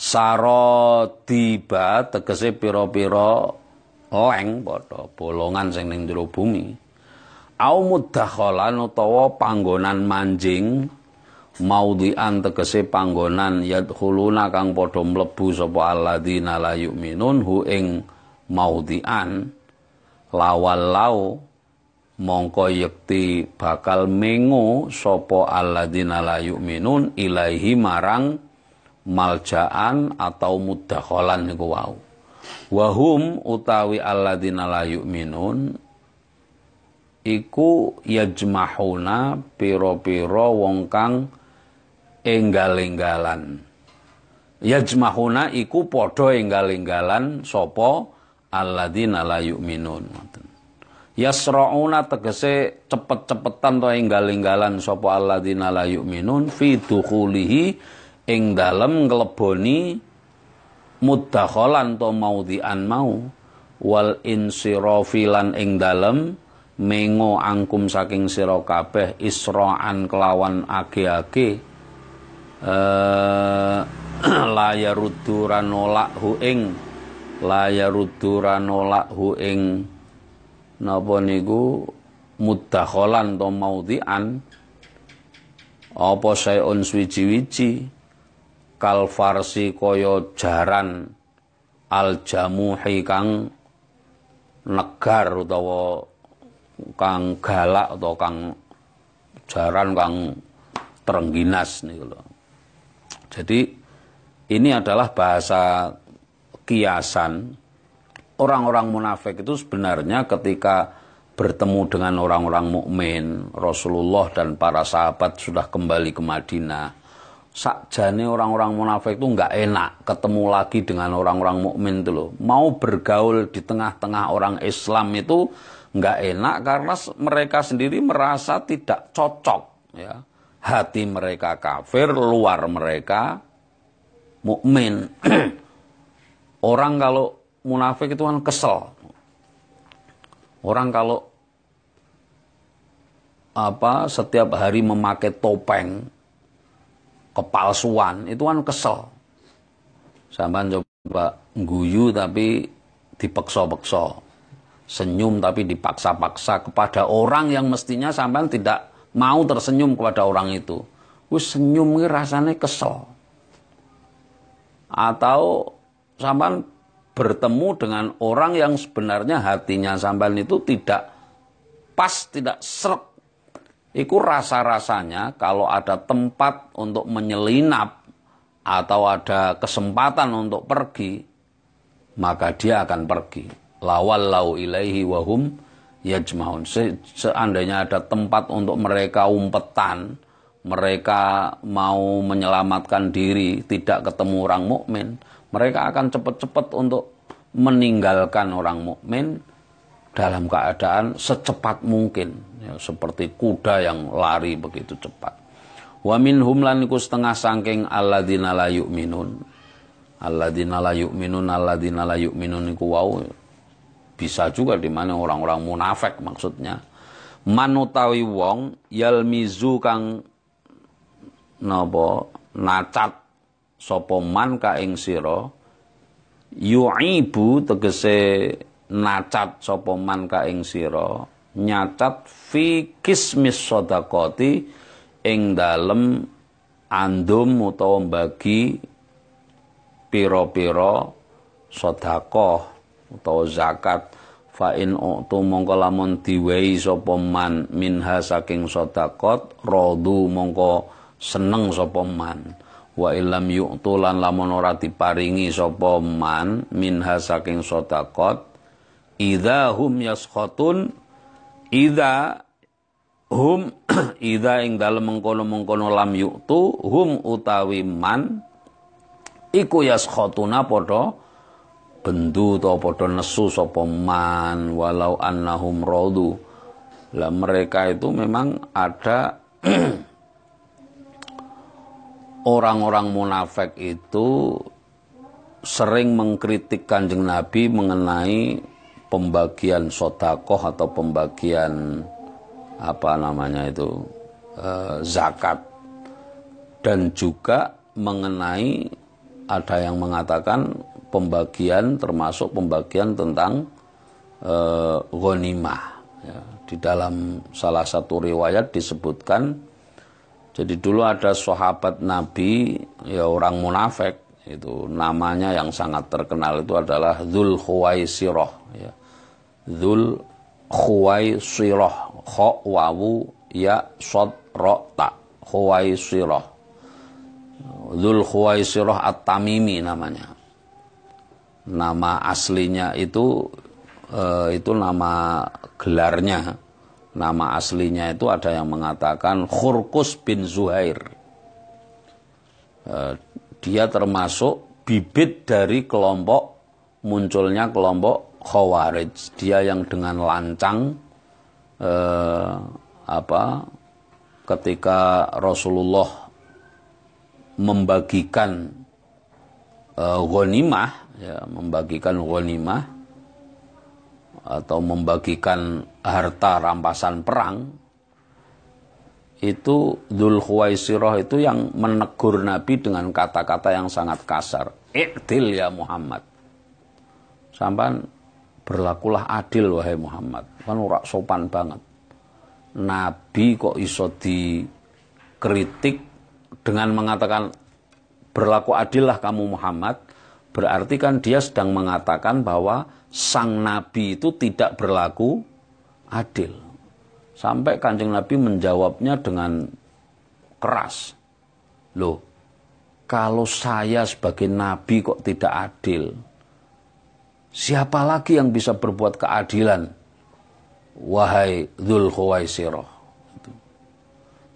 Saro tiba tegese piro-piro leng padha bolongan sing ning jero bumi. Au mudakhalan utawa panggonan manjing maudhi'an tegese panggonan yadkhuluna kang padha mlebu sapa alladzina la yu'minun hu ing maudhi'an lawal lau mongko yekti bakal mengo sapa alladzina la yu'minun ilaihi marang maljaan atau mudakhalan niku wau. Wahum utawi alladzina la yu'minun iku yajmahuna piro-piro wong kang enggal-enggalan. Yajmahuna iku padha enggal-enggalan sapa alladzina la yu'minun yasrauna tegese cepet-cepetan to enggal-enggalan sapa alladzina la yu'minun fi dukhulihi ing dalem ngleboni muddakhalan to maudhi'an mau. Wal insirafilan ing dalem mengo angkum saking sira kabeh isra'an kelawan age-age. Eh <clears throat> la yaruddu ranolak hu ing la yaruddu ranolak hu ing napa niku muddakhalan to maudhi'an? Apa sayun swiji-wiji kal farsi kaya jaran al jamuhi kang negar utawa kang galak atau kang jaran kang terengginas nih lho. Jadi ini adalah bahasa kiasan orang-orang munafik itu sebenarnya ketika bertemu dengan orang-orang mukmin Rasulullah dan para sahabat sudah kembali ke Madinah sakjane orang-orang munafik itu nggak enak ketemu lagi dengan orang-orang mukmin itu loh. Mau bergaul di tengah-tengah orang Islam itu nggak enak karena mereka sendiri merasa tidak cocok ya. Hati mereka kafir, luar mereka mukmin. <clears throat> orang kalau munafik itu kan kesel. Orang kalau apa setiap hari memakai topeng kepalsuan itu kan kesel. Sampai coba guyu tapi dipeksa-peksa senyum tapi dipaksa-paksa kepada orang yang mestinya sampai tidak mau tersenyum kepada orang itu. Wis senyum rasanya kesel. Atau sampai bertemu dengan orang yang sebenarnya hatinya sampai itu tidak pas tidak serak Iku rasa-rasanya kalau ada tempat untuk menyelinap atau ada kesempatan untuk pergi, maka dia akan pergi. Lawal lau ilaihi wahum yajmaun. Se seandainya ada tempat untuk mereka umpetan, mereka mau menyelamatkan diri, tidak ketemu orang mukmin, mereka akan cepat-cepat untuk meninggalkan orang mukmin dalam keadaan secepat mungkin ya, seperti kuda yang lari begitu cepat. Wa minhum lan iku setengah sangking alladzina la yu'minun. Alladzina la yu'minun alladzina la yu'minun iku wau bisa juga di mana orang-orang munafik maksudnya. Manutawi wong yalmizu kang napa nacat sapa man ka ing sira yu'ibu tegese nacat sapa man ka ing sira nyatat fi kismis sodakoti ing dalem andum utawa bagi piro-piro sodakoh utawa zakat. Fa in utu mongko lamun diwehi sapa man minha saking sedekah radu mongko seneng sapa man wa ilam yu'tu lan lamun ora diparingi sapa man minha saking sedekah idza hum yaskhatun idza hum <clears throat> idza ing dalem mengkono-mengkono lam yu'tu hum utawi man iku yaskhatuna padha bendu atau padha nesu sapa man walau annahum radu. Lah mereka itu memang ada <clears throat> orang-orang munafik itu sering mengkritik kanjeng Nabi mengenai pembagian sodakoh atau pembagian apa namanya itu eh, zakat. Dan juga mengenai ada yang mengatakan pembagian termasuk pembagian tentang e, ghanimah. Ya, di dalam salah satu riwayat disebutkan jadi dulu ada sahabat Nabi ya orang munafik itu namanya yang sangat terkenal itu adalah Dzul Khuwaisirah ya. Dzul Khuwaisirah. Kha wawu ya sod ro ta. Khuwaisirah. Dzul Khuwaisirah At-Tamimi namanya. Nama aslinya itu uh, itu nama gelarnya nama aslinya itu ada yang mengatakan Khurkus bin Zuhair. Uh, dia termasuk bibit dari kelompok munculnya kelompok Khawarij. Dia yang dengan lancang uh, apa ketika Rasulullah membagikan uh, ghanimah ya, membagikan ghanimah atau membagikan harta rampasan perang itu Dhul Khuwaisirah itu yang menegur Nabi dengan kata-kata yang sangat kasar. Iktil ya Muhammad. Sampai berlakulah adil wahai Muhammad. Kan ora sopan banget. Nabi kok iso dikritik dengan mengatakan berlaku adillah kamu Muhammad Berarti kan dia sedang mengatakan bahwa sang nabi itu tidak berlaku adil. Sampai kanjeng nabi menjawabnya dengan keras. Loh, kalau saya sebagai nabi kok tidak adil, siapa lagi yang bisa berbuat keadilan? Wahai Dhul Khuwaisirah.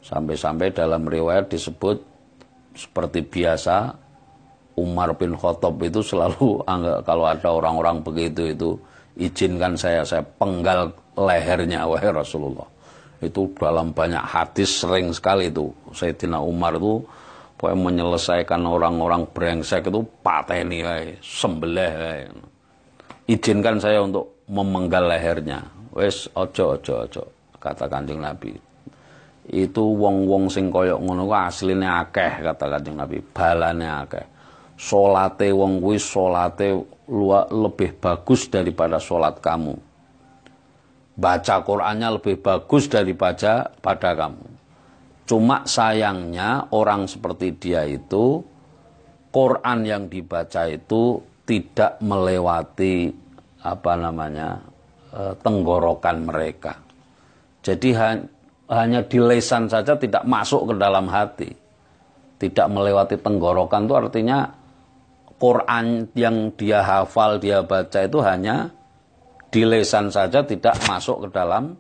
Sampai-sampai dalam riwayat disebut seperti biasa Umar bin Khattab itu selalu <laughs> kalau ada orang-orang begitu itu izinkan saya saya penggal lehernya wahai Rasulullah. Itu dalam banyak hadis sering sekali itu Sayyidina Umar itu pokoknya menyelesaikan orang-orang brengsek itu pateni wae, sembelih wae. Izinkan saya untuk memenggal lehernya. Wes ojo ojo ojo kata Kanjeng Nabi. Itu wong-wong sing koyok ngono asline akeh kata Kanjeng Nabi, balane akeh solate wong kuwi solate lebih bagus daripada solat kamu. Baca Qur'annya lebih bagus daripada pada kamu. Cuma sayangnya orang seperti dia itu Quran yang dibaca itu tidak melewati apa namanya e, tenggorokan mereka. Jadi hanya di lesan saja tidak masuk ke dalam hati. Tidak melewati tenggorokan itu artinya Quran yang dia hafal, dia baca itu hanya di lesan saja tidak masuk ke dalam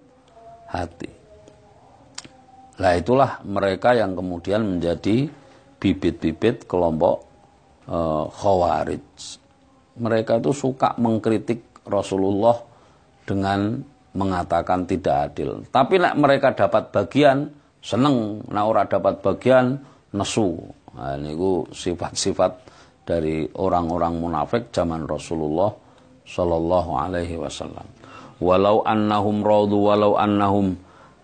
hati. Nah itulah mereka yang kemudian menjadi bibit-bibit kelompok uh, khawarij. Mereka itu suka mengkritik Rasulullah dengan mengatakan tidak adil. Tapi nek mereka dapat bagian seneng, ora dapat bagian nesu. Nah, ini sifat-sifat dari orang-orang munafik zaman Rasulullah sallallahu alaihi wasallam. Walau annahum radu walau annahum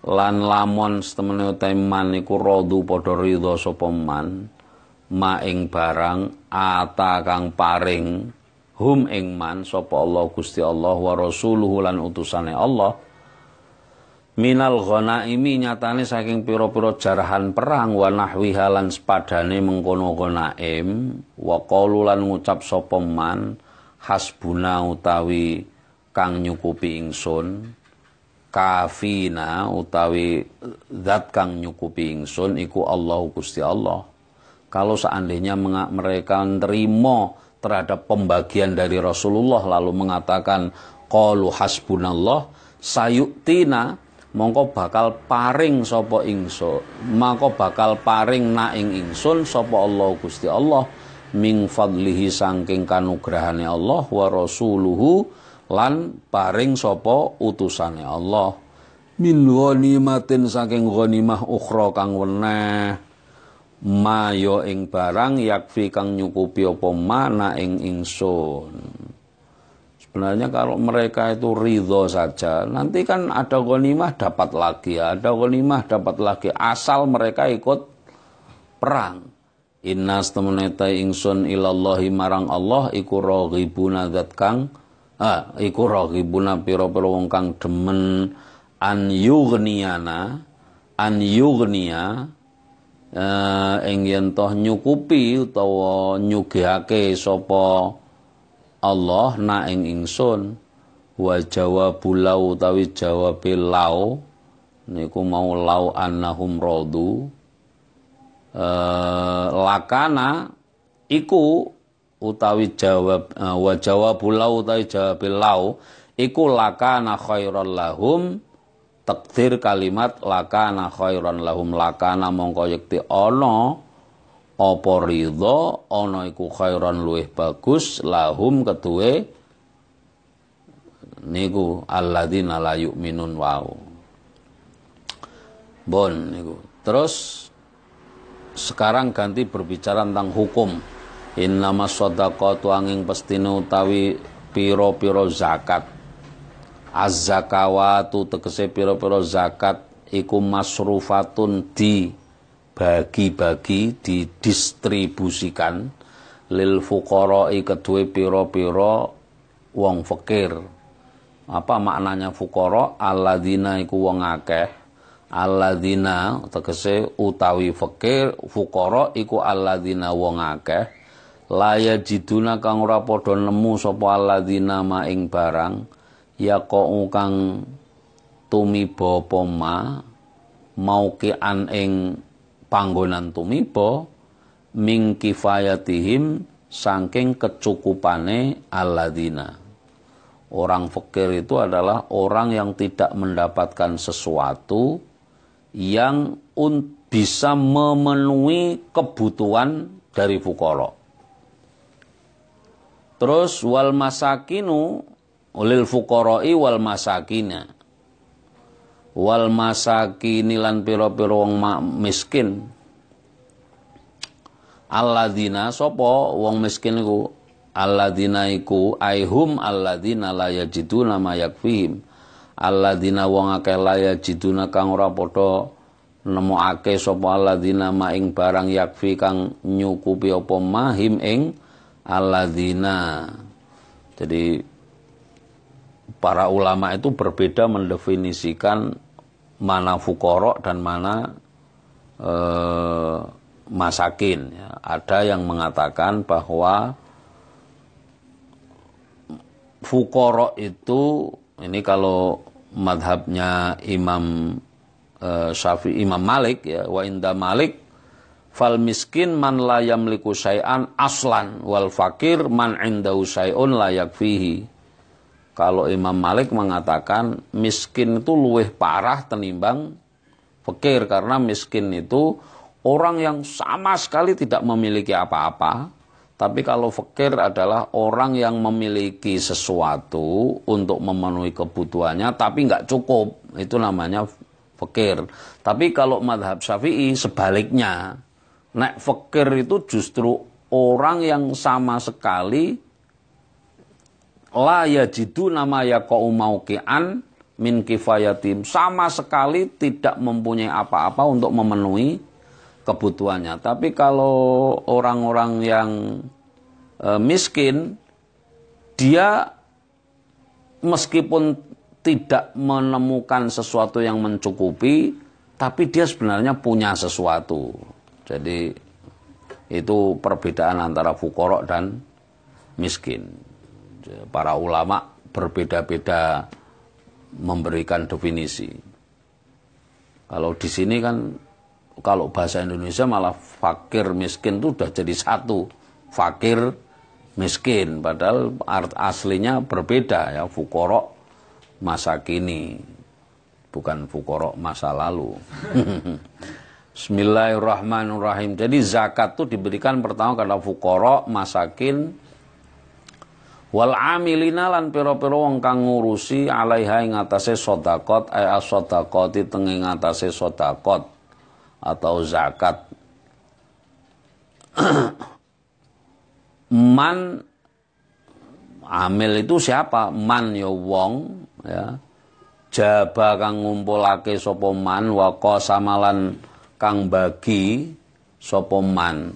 lan lamon setemene teman iku radu padha ridha sapa man ma ing barang ata kang paring hum ing man sapa Allah Gusti Allah wa rasuluhu lan utusane Allah minal ghanaimi nyatane saking pira-pira jarahan perang wa nahwiha lan sepadane mengkono ghanaim wa qalu lan ngucap sapa man hasbuna utawi kang nyukupi ingsun kafina utawi zat kang nyukupi ingsun iku Allah Gusti Allah. Kalau seandainya mereka terima terhadap pembagian dari Rasulullah lalu mengatakan qalu hasbunallah sayuktina mongko bakal paring sapa ingsun maka bakal paring na ing ingsun sapa Allah Gusti Allah ming fadlihi saking kanugrahane Allah wa rasuluhu lan paring sapa utusane Allah. Min ghanimatin saking ghanimah ukhra kang weneh. Mayo ing barang yakfi kang nyukupi apa mana ing ingsun Sebenarnya kalau mereka itu ridho saja, nanti kan ada ghanimah dapat lagi, ada ghanimah dapat lagi, asal mereka ikut perang. Inna stemeneta ingsun ilallahi marang Allah iku raghibuna zat kang ah iku raghibuna pira-pira wong kang demen an yughniana an yughnia eh, toh nyukupi utawa nyugihake sapa Allah na ing ingsun. Wa jawabul lau utawi jawabil lau niku mau lau annahum radu. Eh, lakana iku utawi jawab uh, wa jawabul lau utawi jawabil lau iku lakana khairan lahum. Takdir kalimat lakana khairan lahum. Lakana mongko yekti ana apa ridho ana iku khairan luwih bagus lahum ketuwe niku alladzina la yu'minun wau. Bon niku. Terus sekarang ganti berbicara tentang hukum. Innama sadaqatu angin pestine utawi piro-piro zakat. Az-zakawatu tegese piro-piro zakat iku masrufatun di bagi-bagi didistribusikan lil fuqara'i kedue piro-piro wong fakir. Apa maknanya fuqara? Alladzina iku wong akeh. Alladzina tegese utawi fakir, fuqara iku alladzina wong akeh laya jiduna kang ora padha nemu sapa alladzina ma ing barang ya kang tumiba apa ma maukian ing panggonan tumiba ming kifayatihim saking kecukupane alladzina orang fakir itu adalah orang yang tidak mendapatkan sesuatu yang bisa memenuhi kebutuhan dari fukara Terus wal masakinu ulil fuqara'i wal masakina. Wal masakini lan pira-pira wong miskin. Alladzina sapa wong miskin iku alladzina iku aihum alladzina la yajiduna ma yakfihim. Alladzina wong akeh la yajiduna kang ora padha nemokake sapa alladzina ma ing barang yakfi kang nyukupi apa mahim ing alladzina. Jadi para ulama itu berbeda mendefinisikan mana fukorok dan mana eh, masakin. Ya. Ada yang mengatakan bahwa fukorok itu ini kalau madhabnya Imam eh, Syafi'i Imam Malik ya wa inda Malik fal miskin man la yamliku syai'an aslan wal fakir man indahu syai'un la yakfihi kalau Imam Malik mengatakan miskin itu luweh parah tenimbang fakir karena miskin itu orang yang sama sekali tidak memiliki apa-apa. Tapi kalau fakir adalah orang yang memiliki sesuatu untuk memenuhi kebutuhannya tapi nggak cukup. Itu namanya fakir. Tapi kalau madhab syafi'i sebaliknya Nek fakir itu justru orang yang sama sekali la yajidu nama yaqau mauqian min kifayatim sama sekali tidak mempunyai apa-apa untuk memenuhi kebutuhannya. Tapi kalau orang-orang yang e, miskin dia meskipun tidak menemukan sesuatu yang mencukupi tapi dia sebenarnya punya sesuatu. Jadi itu perbedaan antara fukorok dan miskin. Para ulama berbeda-beda memberikan definisi. Kalau di sini kan kalau bahasa Indonesia malah fakir miskin itu sudah jadi satu. Fakir miskin padahal art aslinya berbeda ya fukoro masa kini bukan fukoro masa lalu. <laughs> Bismillahirrahmanirrahim. Jadi zakat itu diberikan pertama karena fukoro, masakin, wal amilina lan piro-piro wong kang ngurusi alaiha ing atase sedekah ay as-sedaqati teng ing atase sedekah atau zakat. <clears throat> Man amil itu siapa? Man ya wong ya. Jaba kang ngumpulake sapa man wa qasamalan kang bagi sapa man.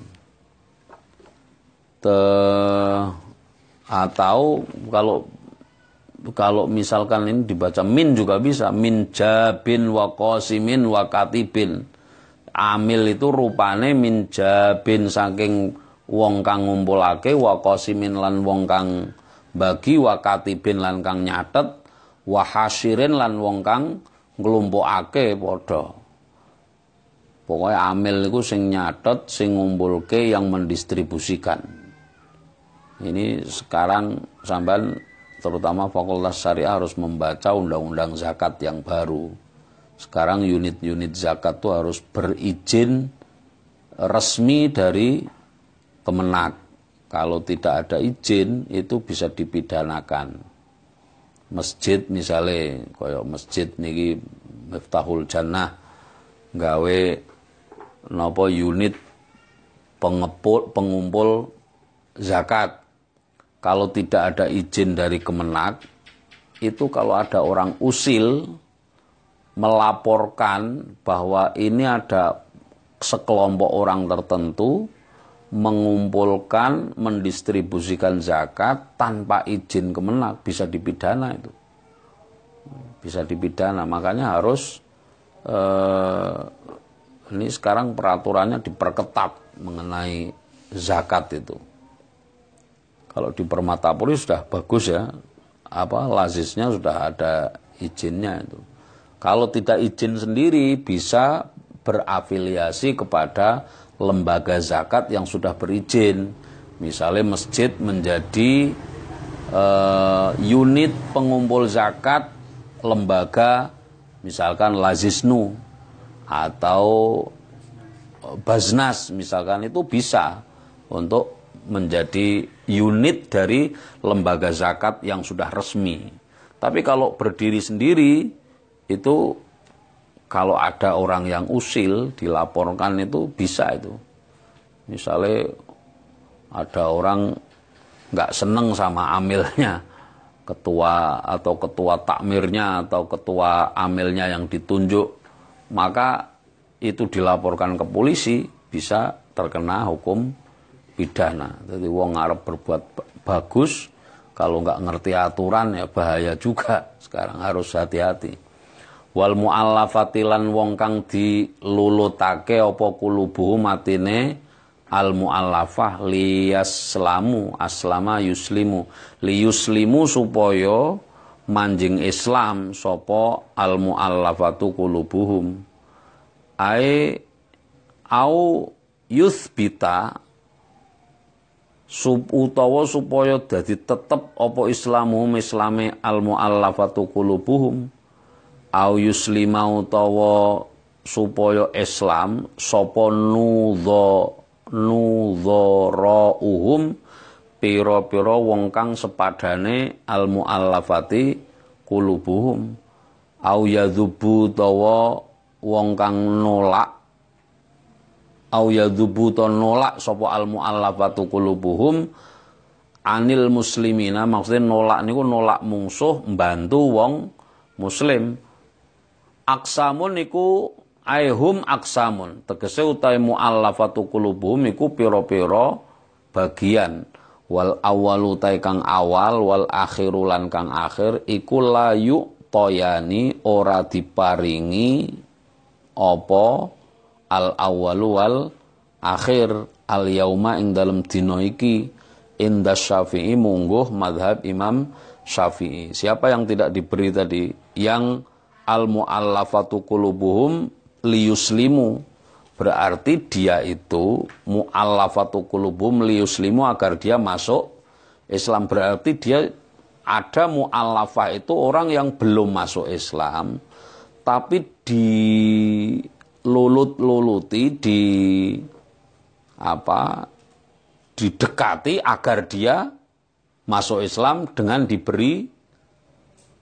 Te atau kalau kalau misalkan ini dibaca min juga bisa. Min jabin wa qasimin wa katibin. Amil itu rupane min jabin saking wong kang ngumpulake wa qasimin lan wong kang bagi wa katibin lan kang nyatet wa hasirin lan wong kang nglumpukake padha. Pokoknya amil itu sing nyatet sing ngumpulke yang mendistribusikan ini sekarang sampean terutama fakultas syariah harus membaca undang-undang zakat yang baru. Sekarang unit-unit zakat itu harus berizin resmi dari Kemenak. Kalau tidak ada izin itu bisa dipidanakan. Masjid misalnya, koyo masjid niki Miftahul Jannah gawe nopo unit pengepul pengumpul zakat kalau tidak ada izin dari Kemenak, itu kalau ada orang usil melaporkan bahwa ini ada sekelompok orang tertentu mengumpulkan, mendistribusikan zakat tanpa izin Kemenak bisa dipidana itu. Bisa dipidana, makanya harus eh, ini sekarang peraturannya diperketat mengenai zakat itu. Kalau di Permatapuri sudah bagus ya, apa lazisnya sudah ada izinnya itu. Kalau tidak izin sendiri bisa berafiliasi kepada lembaga zakat yang sudah berizin. Misalnya masjid menjadi uh, unit pengumpul zakat lembaga misalkan Lazisnu atau Baznas misalkan itu bisa untuk menjadi unit dari lembaga zakat yang sudah resmi. Tapi kalau berdiri sendiri itu kalau ada orang yang usil dilaporkan itu bisa itu. Misalnya ada orang nggak seneng sama amilnya, ketua atau ketua takmirnya atau ketua amilnya yang ditunjuk, maka itu dilaporkan ke polisi bisa terkena hukum pidana. Jadi wong ngarep berbuat bagus kalau nggak ngerti aturan ya bahaya juga. Sekarang harus hati-hati. Wal muallafatilan wong kang dilulutake apa kulubuhu matine al muallafah liyaslamu aslama yuslimu liyuslimu supaya manjing Islam sopo al muallafatu kulubuhum ai au yuthbita sub utawa supaya dadi tetep apa islamu islame al muallafatu qulubuhum. Au yuslima utawa supaya Islam sapa nudha nudharauhum pira-pira wong kang sepadane al muallafati qulubuhum. Au yadzubu utawa wong kang nolak au yadzubu nolak sapa al muallafatu qulubuhum anil muslimina. Maksudnya nolak niku nolak mungsuh mbantu wong muslim. Aksamun niku aihum aksamun. Tegese utahe muallafatu qulubuhum iku pira-pira bagian. Wal awalu kang awal wal akhiru lan kang akhir iku layu toyani ora diparingi apa al awalu wal akhir al yauma ing dalam dino iki inda syafi'i mungguh madhab imam Syafi'i. Siapa yang tidak diberi tadi? Yang al muallafatu qulubuhum liyuslimu. Berarti dia itu muallafatu qulubuhum liyuslimu agar dia masuk Islam. Berarti dia ada mu'allafah itu orang yang belum masuk Islam tapi di lulut-luluti di apa didekati agar dia masuk Islam dengan diberi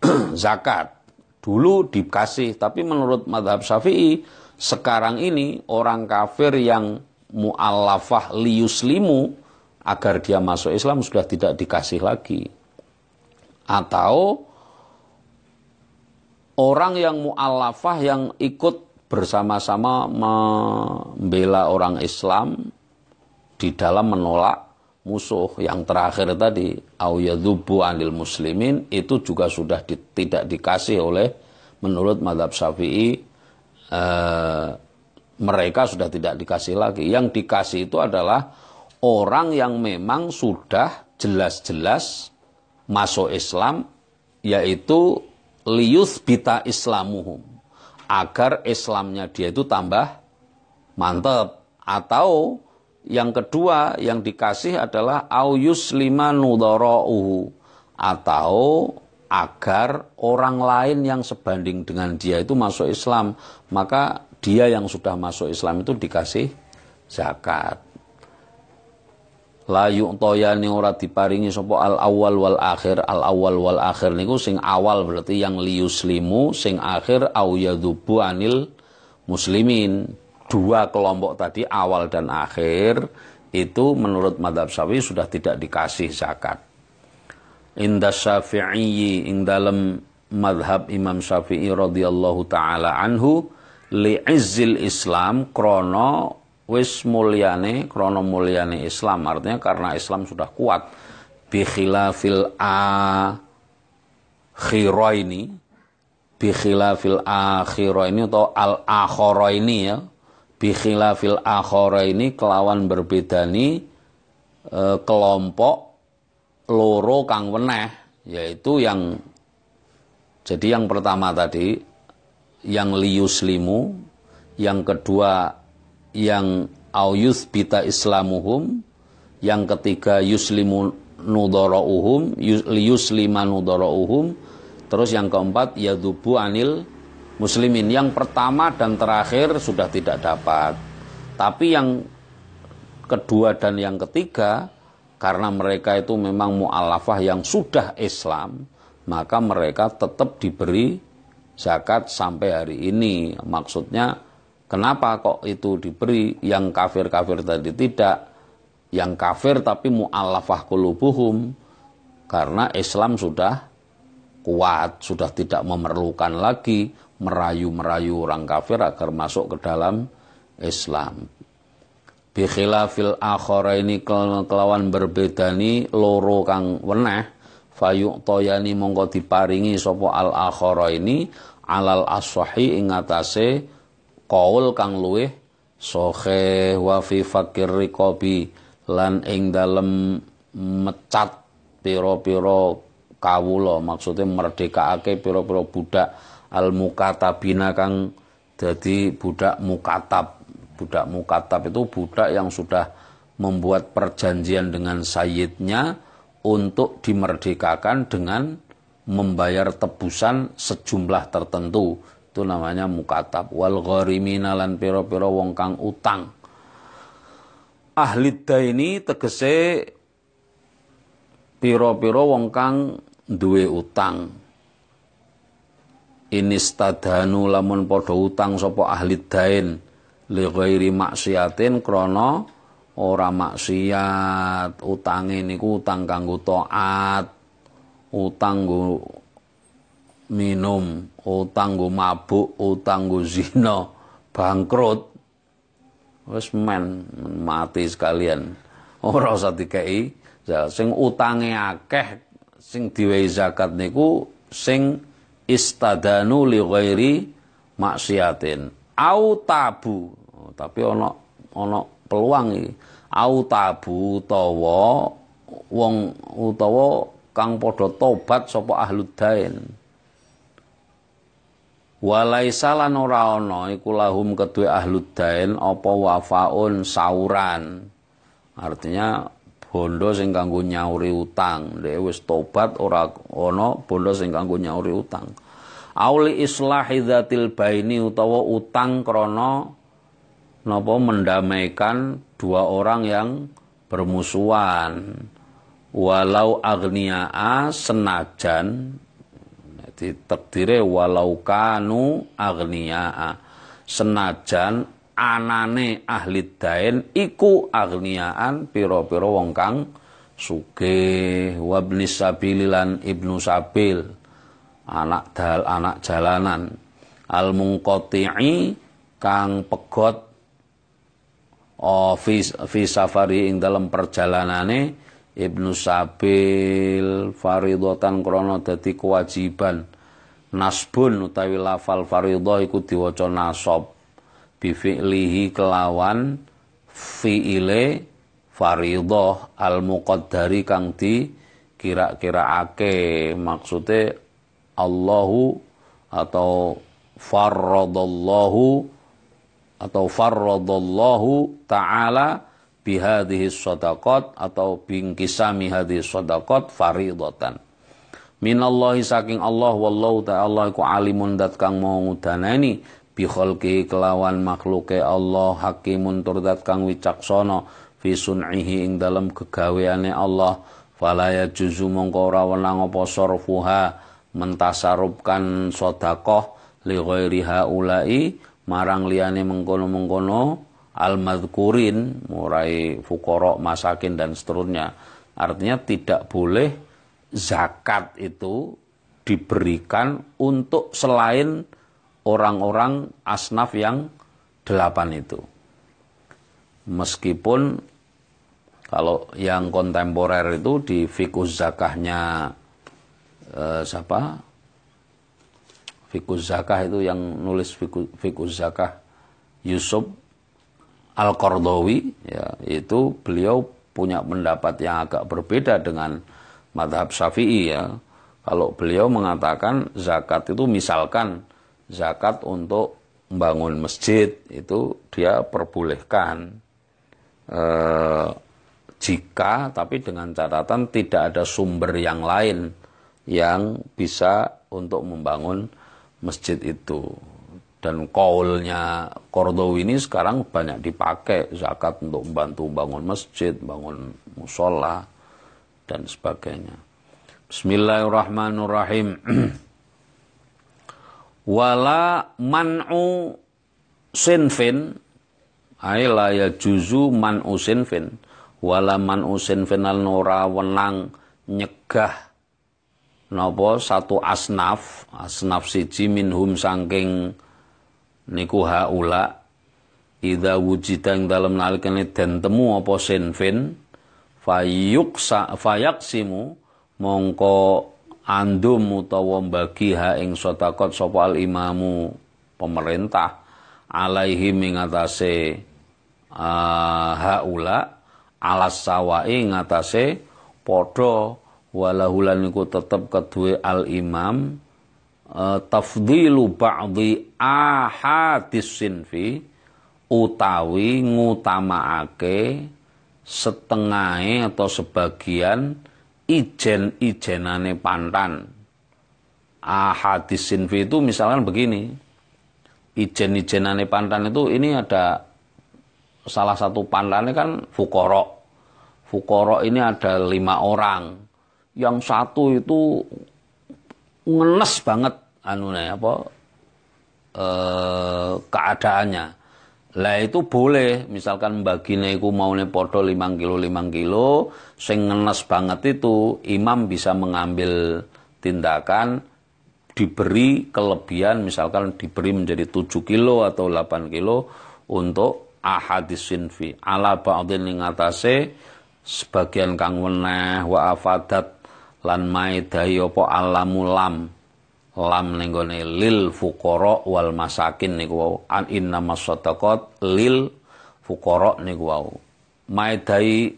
<clears throat> zakat. Dulu dikasih, tapi menurut madhab syafi'i, sekarang ini orang kafir yang mu'allafah liyuslimu, agar dia masuk Islam sudah tidak dikasih lagi. Atau orang yang mu'allafah yang ikut bersama-sama membela orang Islam di dalam menolak musuh. Yang terakhir tadi auyadzubu anil muslimin itu juga sudah di, tidak dikasih oleh menurut madhab syafi'i eh, mereka sudah tidak dikasih lagi. Yang dikasih itu adalah orang yang memang sudah jelas-jelas masuk Islam yaitu lius bita islamuhum agar Islamnya dia itu tambah mantep. Atau yang kedua yang dikasih adalah auyus lima nudoro'uhu. Atau agar orang lain yang sebanding dengan dia itu masuk Islam. Maka dia yang sudah masuk Islam itu dikasih zakat la yu'tayani ora diparingi sapa al awal wal akhir al awal wal akhir niku sing awal berarti yang liuslimu sing akhir au yadhubu anil muslimin dua kelompok tadi awal dan akhir itu menurut madhab syafi'i sudah tidak dikasih zakat. Inda syafi'i ing dalam madhab Imam Syafi'i radhiyallahu taala anhu li'izzil Islam krono wis mulyane krono mulyane Islam. Artinya karena Islam sudah kuat bi khilafil a khiraini bi khilafil akhiraini atau al akhiraini ya bikhilafil akhara ini kelawan berbedani e, kelompok loro kang weneh yaitu yang jadi yang pertama tadi yang liuslimu yang kedua yang auyus bita islamuhum yang ketiga yuslimu nudoro'uhum liuslima nudoro'uhum terus yang keempat yadubu anil muslimin. Yang pertama dan terakhir sudah tidak dapat. Tapi yang kedua dan yang ketiga karena mereka itu memang mu'alafah yang sudah Islam, maka mereka tetap diberi zakat sampai hari ini. Maksudnya kenapa kok itu diberi yang kafir-kafir tadi tidak? Yang kafir tapi mu'alafah kulubuhum karena Islam sudah kuat, sudah tidak memerlukan lagi merayu-merayu orang kafir agar masuk ke dalam Islam. Bikhilafil ini kelawan berbedani loro kang weneh fayuk toyani mongko diparingi sopo al ini alal aswahi ingatase kaul kang luweh sohe wa fi fakir rikobi lan ing dalem mecat piro-piro kawula. Maksudnya merdekaake piro-piro budak al mukatabina kang jadi budak mukatab budak mukatab itu budak yang sudah membuat perjanjian dengan sayyidnya untuk dimerdekakan dengan membayar tebusan sejumlah tertentu itu namanya mukatab. Wal gharimina lan pira-pira wong kang utang. Ahli ini tegese pira-pira wong kang duwe utang. Inistadhanu lamun padha utang sapa ahli dain li ghairi maksiatin krana ora maksiat. Utange niku utang kanggo taat utang nggo minum utang nggo mabuk utang nggo zina bangkrut. Wis men mati sekalian. Ora usah dikei sing utange akeh sing diwehi zakat niku sing istadanu li ghairi maksiatin. Au tabu. Oh, tapi ono ono peluang iki. Au tabu utawa wong utawa kang padha tobat sapa ahlud dain Walaisa lan ora ana iku lahum kedue ahlud dain apa wafaun sauran. Artinya bondo sing kanggo nyauri utang, dhek wis tobat ora ana bondo sing kanggo nyauri utang. Auli islahi dzatil baini utawa utang krana napa mendamaikan dua orang yang bermusuhan. Walau agniaa senajan jadi takdire walau kanu agniyaa. Senajan anane ahli dain iku agniaan piro-piro wong kang sugih wabni sabililan ibnu sabil anak dal anak jalanan al mungqati'i kang pegot oh safari ing dalam perjalanane Ibnu Sabil faridotan krono dadi kewajiban. Nasbun utawi lafal faridah iku diwaca nasab. Bi fi'lihi kelawan fi'ile faridah al muqaddari kang di kira-kiraake maksude Allahu atau farradallahu atau farradallahu ta'ala bihadhihi sadaqat atau bingkisami hadhihi sadaqat faridatan minallahi saking Allah wallahu ta'ala iku alimun dat kang mau ngudanani bi khalqi kelawan makhluke Allah hakimun tur dat kang wicaksana fi sun'ihi ing dalam kegaweane Allah. Fala juzu mongko ora wenang apa sarfuha mentasarupkan sedekah li ghairi haula'i marang liyane mengkono-mengkono al-madhkurin, mulai fukoro, masakin dan seterusnya. Artinya tidak boleh zakat itu diberikan untuk selain orang-orang asnaf yang delapan itu. Meskipun kalau yang kontemporer itu di fikus zakahnya eh, siapa? Fikus zakah itu yang nulis fikus, fikus zakah Yusuf Al-Qardawi ya itu beliau punya pendapat yang agak berbeda dengan madhab Syafi'i ya. Kalau beliau mengatakan zakat itu misalkan zakat untuk membangun masjid itu dia perbolehkan e, jika tapi dengan catatan tidak ada sumber yang lain yang bisa untuk membangun masjid itu dan kaulnya Kordowi ini sekarang banyak dipakai zakat untuk membantu bangun masjid, bangun musola dan sebagainya. Bismillahirrahmanirrahim. <clears throat> Wala man'u sinfin ay la ya juzu man'u sinfin wala man'u sinfin al nora wenang nyegah nopo satu asnaf asnaf siji minhum sangking niku haula idza wujida ing dalem nalikane den temu apa sinfin fayuksa fayaksimu mongko andum utawa bagi ha ing sedekah sapa al imamu pemerintah alaihi ing atase uh, haula alas sawai ing atase padha walahulan niku tetep kedue al imam tafdilu ba'di ahadis sinfi utawi ngutamaake setengah atau sebagian ijen-ijenane pantan. Ahadis sinfi itu misalkan begini. Ijen-ijenane pantan itu ini ada salah satu pantannya kan fukoro. Fukoro ini ada lima orang. Yang satu itu ngenes banget anu apa e, keadaannya. Lah itu boleh, misalkan bagine iku maune padha 5 kilo 5 kilo, sing ngenes banget itu imam bisa mengambil tindakan diberi kelebihan misalkan diberi menjadi 7 kilo atau 8 kilo untuk ahadis sinfi ala ba'dhin ing atase sebagian kang weneh wa afadat lan maidai apa alamul lam nenggone lil fuqara wal masakin niku wau. An inna masadaqat lil fuqara niku wau. Maidai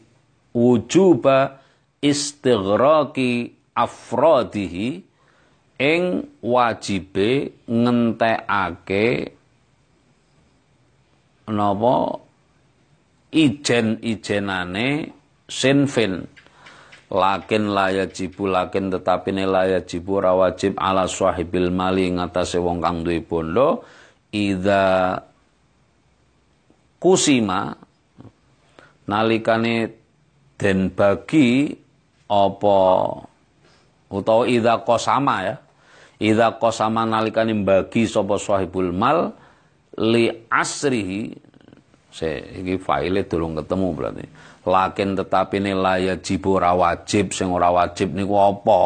wujuba istighraqi afrodihi ing wajibe ngentekake napa? Ijen-ijenane sinfin lakin laya jibu lakin tetapi ne laya jibu rawajib ala sahibil mali ngatasé wong kang duwe bondo. Ida kusima nalikane den bagi apa? Utawa ida kosama ya. Ida kosama nalikane bagi sapa sahibul mal li asrihi. Se iki faile durung ketemu berarti lakin tetapi nilai jibu ora wajib sing ora wajib niku apa?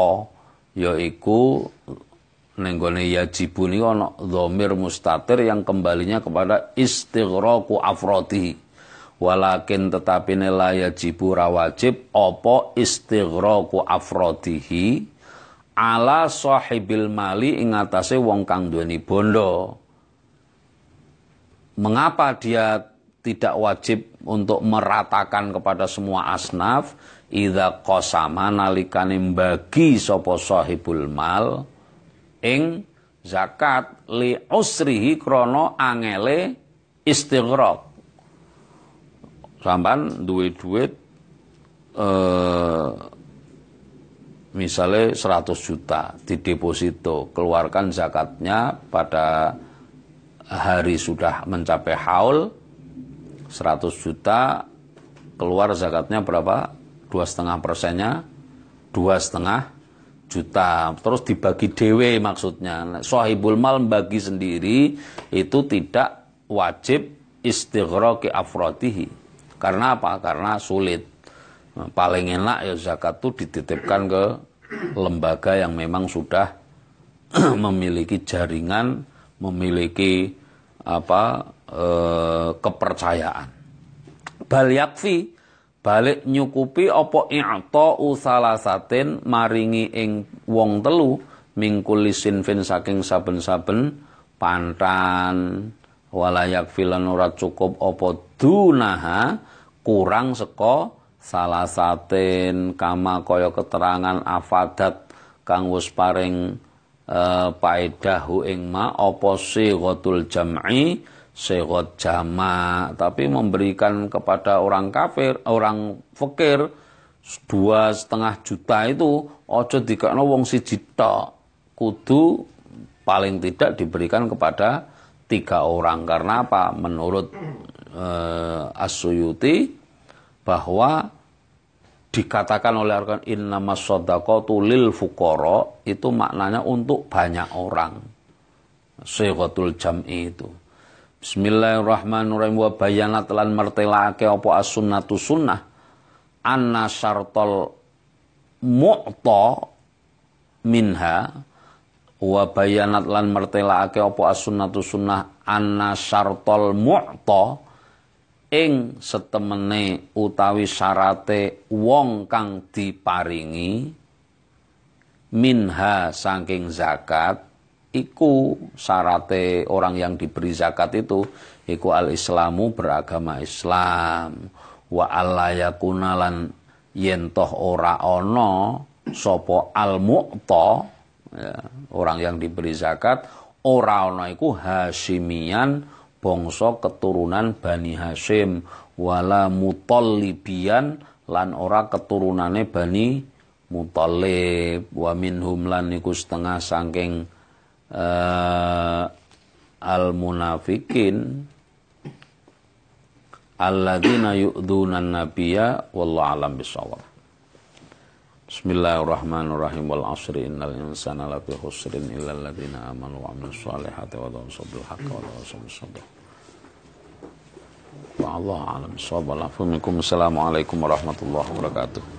Yaiku nenggone yajibu niku ana dhamir mustatir yang kembalinya kepada istighraqu afrodihi walakin tetapi nilai yajibu ora wajib apa istighraqu afrodihi ala sahibil mali ing atase wong kang duweni bondo. Mengapa dia tidak wajib untuk meratakan kepada semua asnaf idza qasama nalikane bagi sapa sahibul mal ing zakat li usrihi krana angele istighraq. Sampan duwe duit eh, misalnya 100 juta di deposito keluarkan zakatnya pada hari sudah mencapai haul 100 juta keluar zakatnya berapa? Dua setengah persennya, dua setengah juta. Terus dibagi dewe maksudnya. Nah, sohibul mal bagi sendiri itu tidak wajib istighraqi afrotihi. Karena apa? Karena sulit. Nah, paling enak ya zakat itu dititipkan ke lembaga yang memang sudah <clears throat> memiliki jaringan, memiliki apa Eh, kepercayaan. Bal yakfi balik nyukupi opo i'ta usalasatin maringi ing wong telu mingkuli sinfin saking saben-saben pantan walayak filan ora cukup opo dunaha kurang seko salah satin kama kaya keterangan afadat kang wis paring uh, paedahu ing ma apa sighatul jam'i segot jama tapi memberikan kepada orang kafir orang fakir dua setengah juta itu ojo dikakno wong siji tok. Kudu paling tidak diberikan kepada tiga orang. Karena apa? Menurut uh, As-Suyuti bahwa dikatakan oleh Arkan inna masodaqatu lil fukoro itu maknanya untuk banyak orang. Segotul jam'i itu Bismillahirrahmanirrahim. Wa bayanat lan mertelake apa as-sunnatu sunnah. Anna syartol mu'ta minha. Wa bayanat lan mertelake apa as-sunnatu sunnah. Anna syartol mu'ta ing setemene utawi syarate wong kang diparingi minha saking zakat iku syarate orang yang diberi zakat itu iku al islamu beragama Islam. Wa allayakuna lan yen toh ora ana sapa al mu'ta ya, orang yang diberi zakat ora ana iku hasimian bangsa keturunan Bani Hashim. Wala mutallibian lan ora keturunane Bani Mutallib. Wa minhum lan iku setengah saking uh, al munafikin alladzina yu'dzunan nabiyya wallahu alam bisawab Bismillahirrahmanirrahim wal asri innal insana lafi khusrin illa alladzina amanu wa amilus solihati wa tawassaw bil haqqi wa tawassaw bis sabr. Wa Allah alam bisawab. Assalamualaikum warahmatullahi wabarakatuh.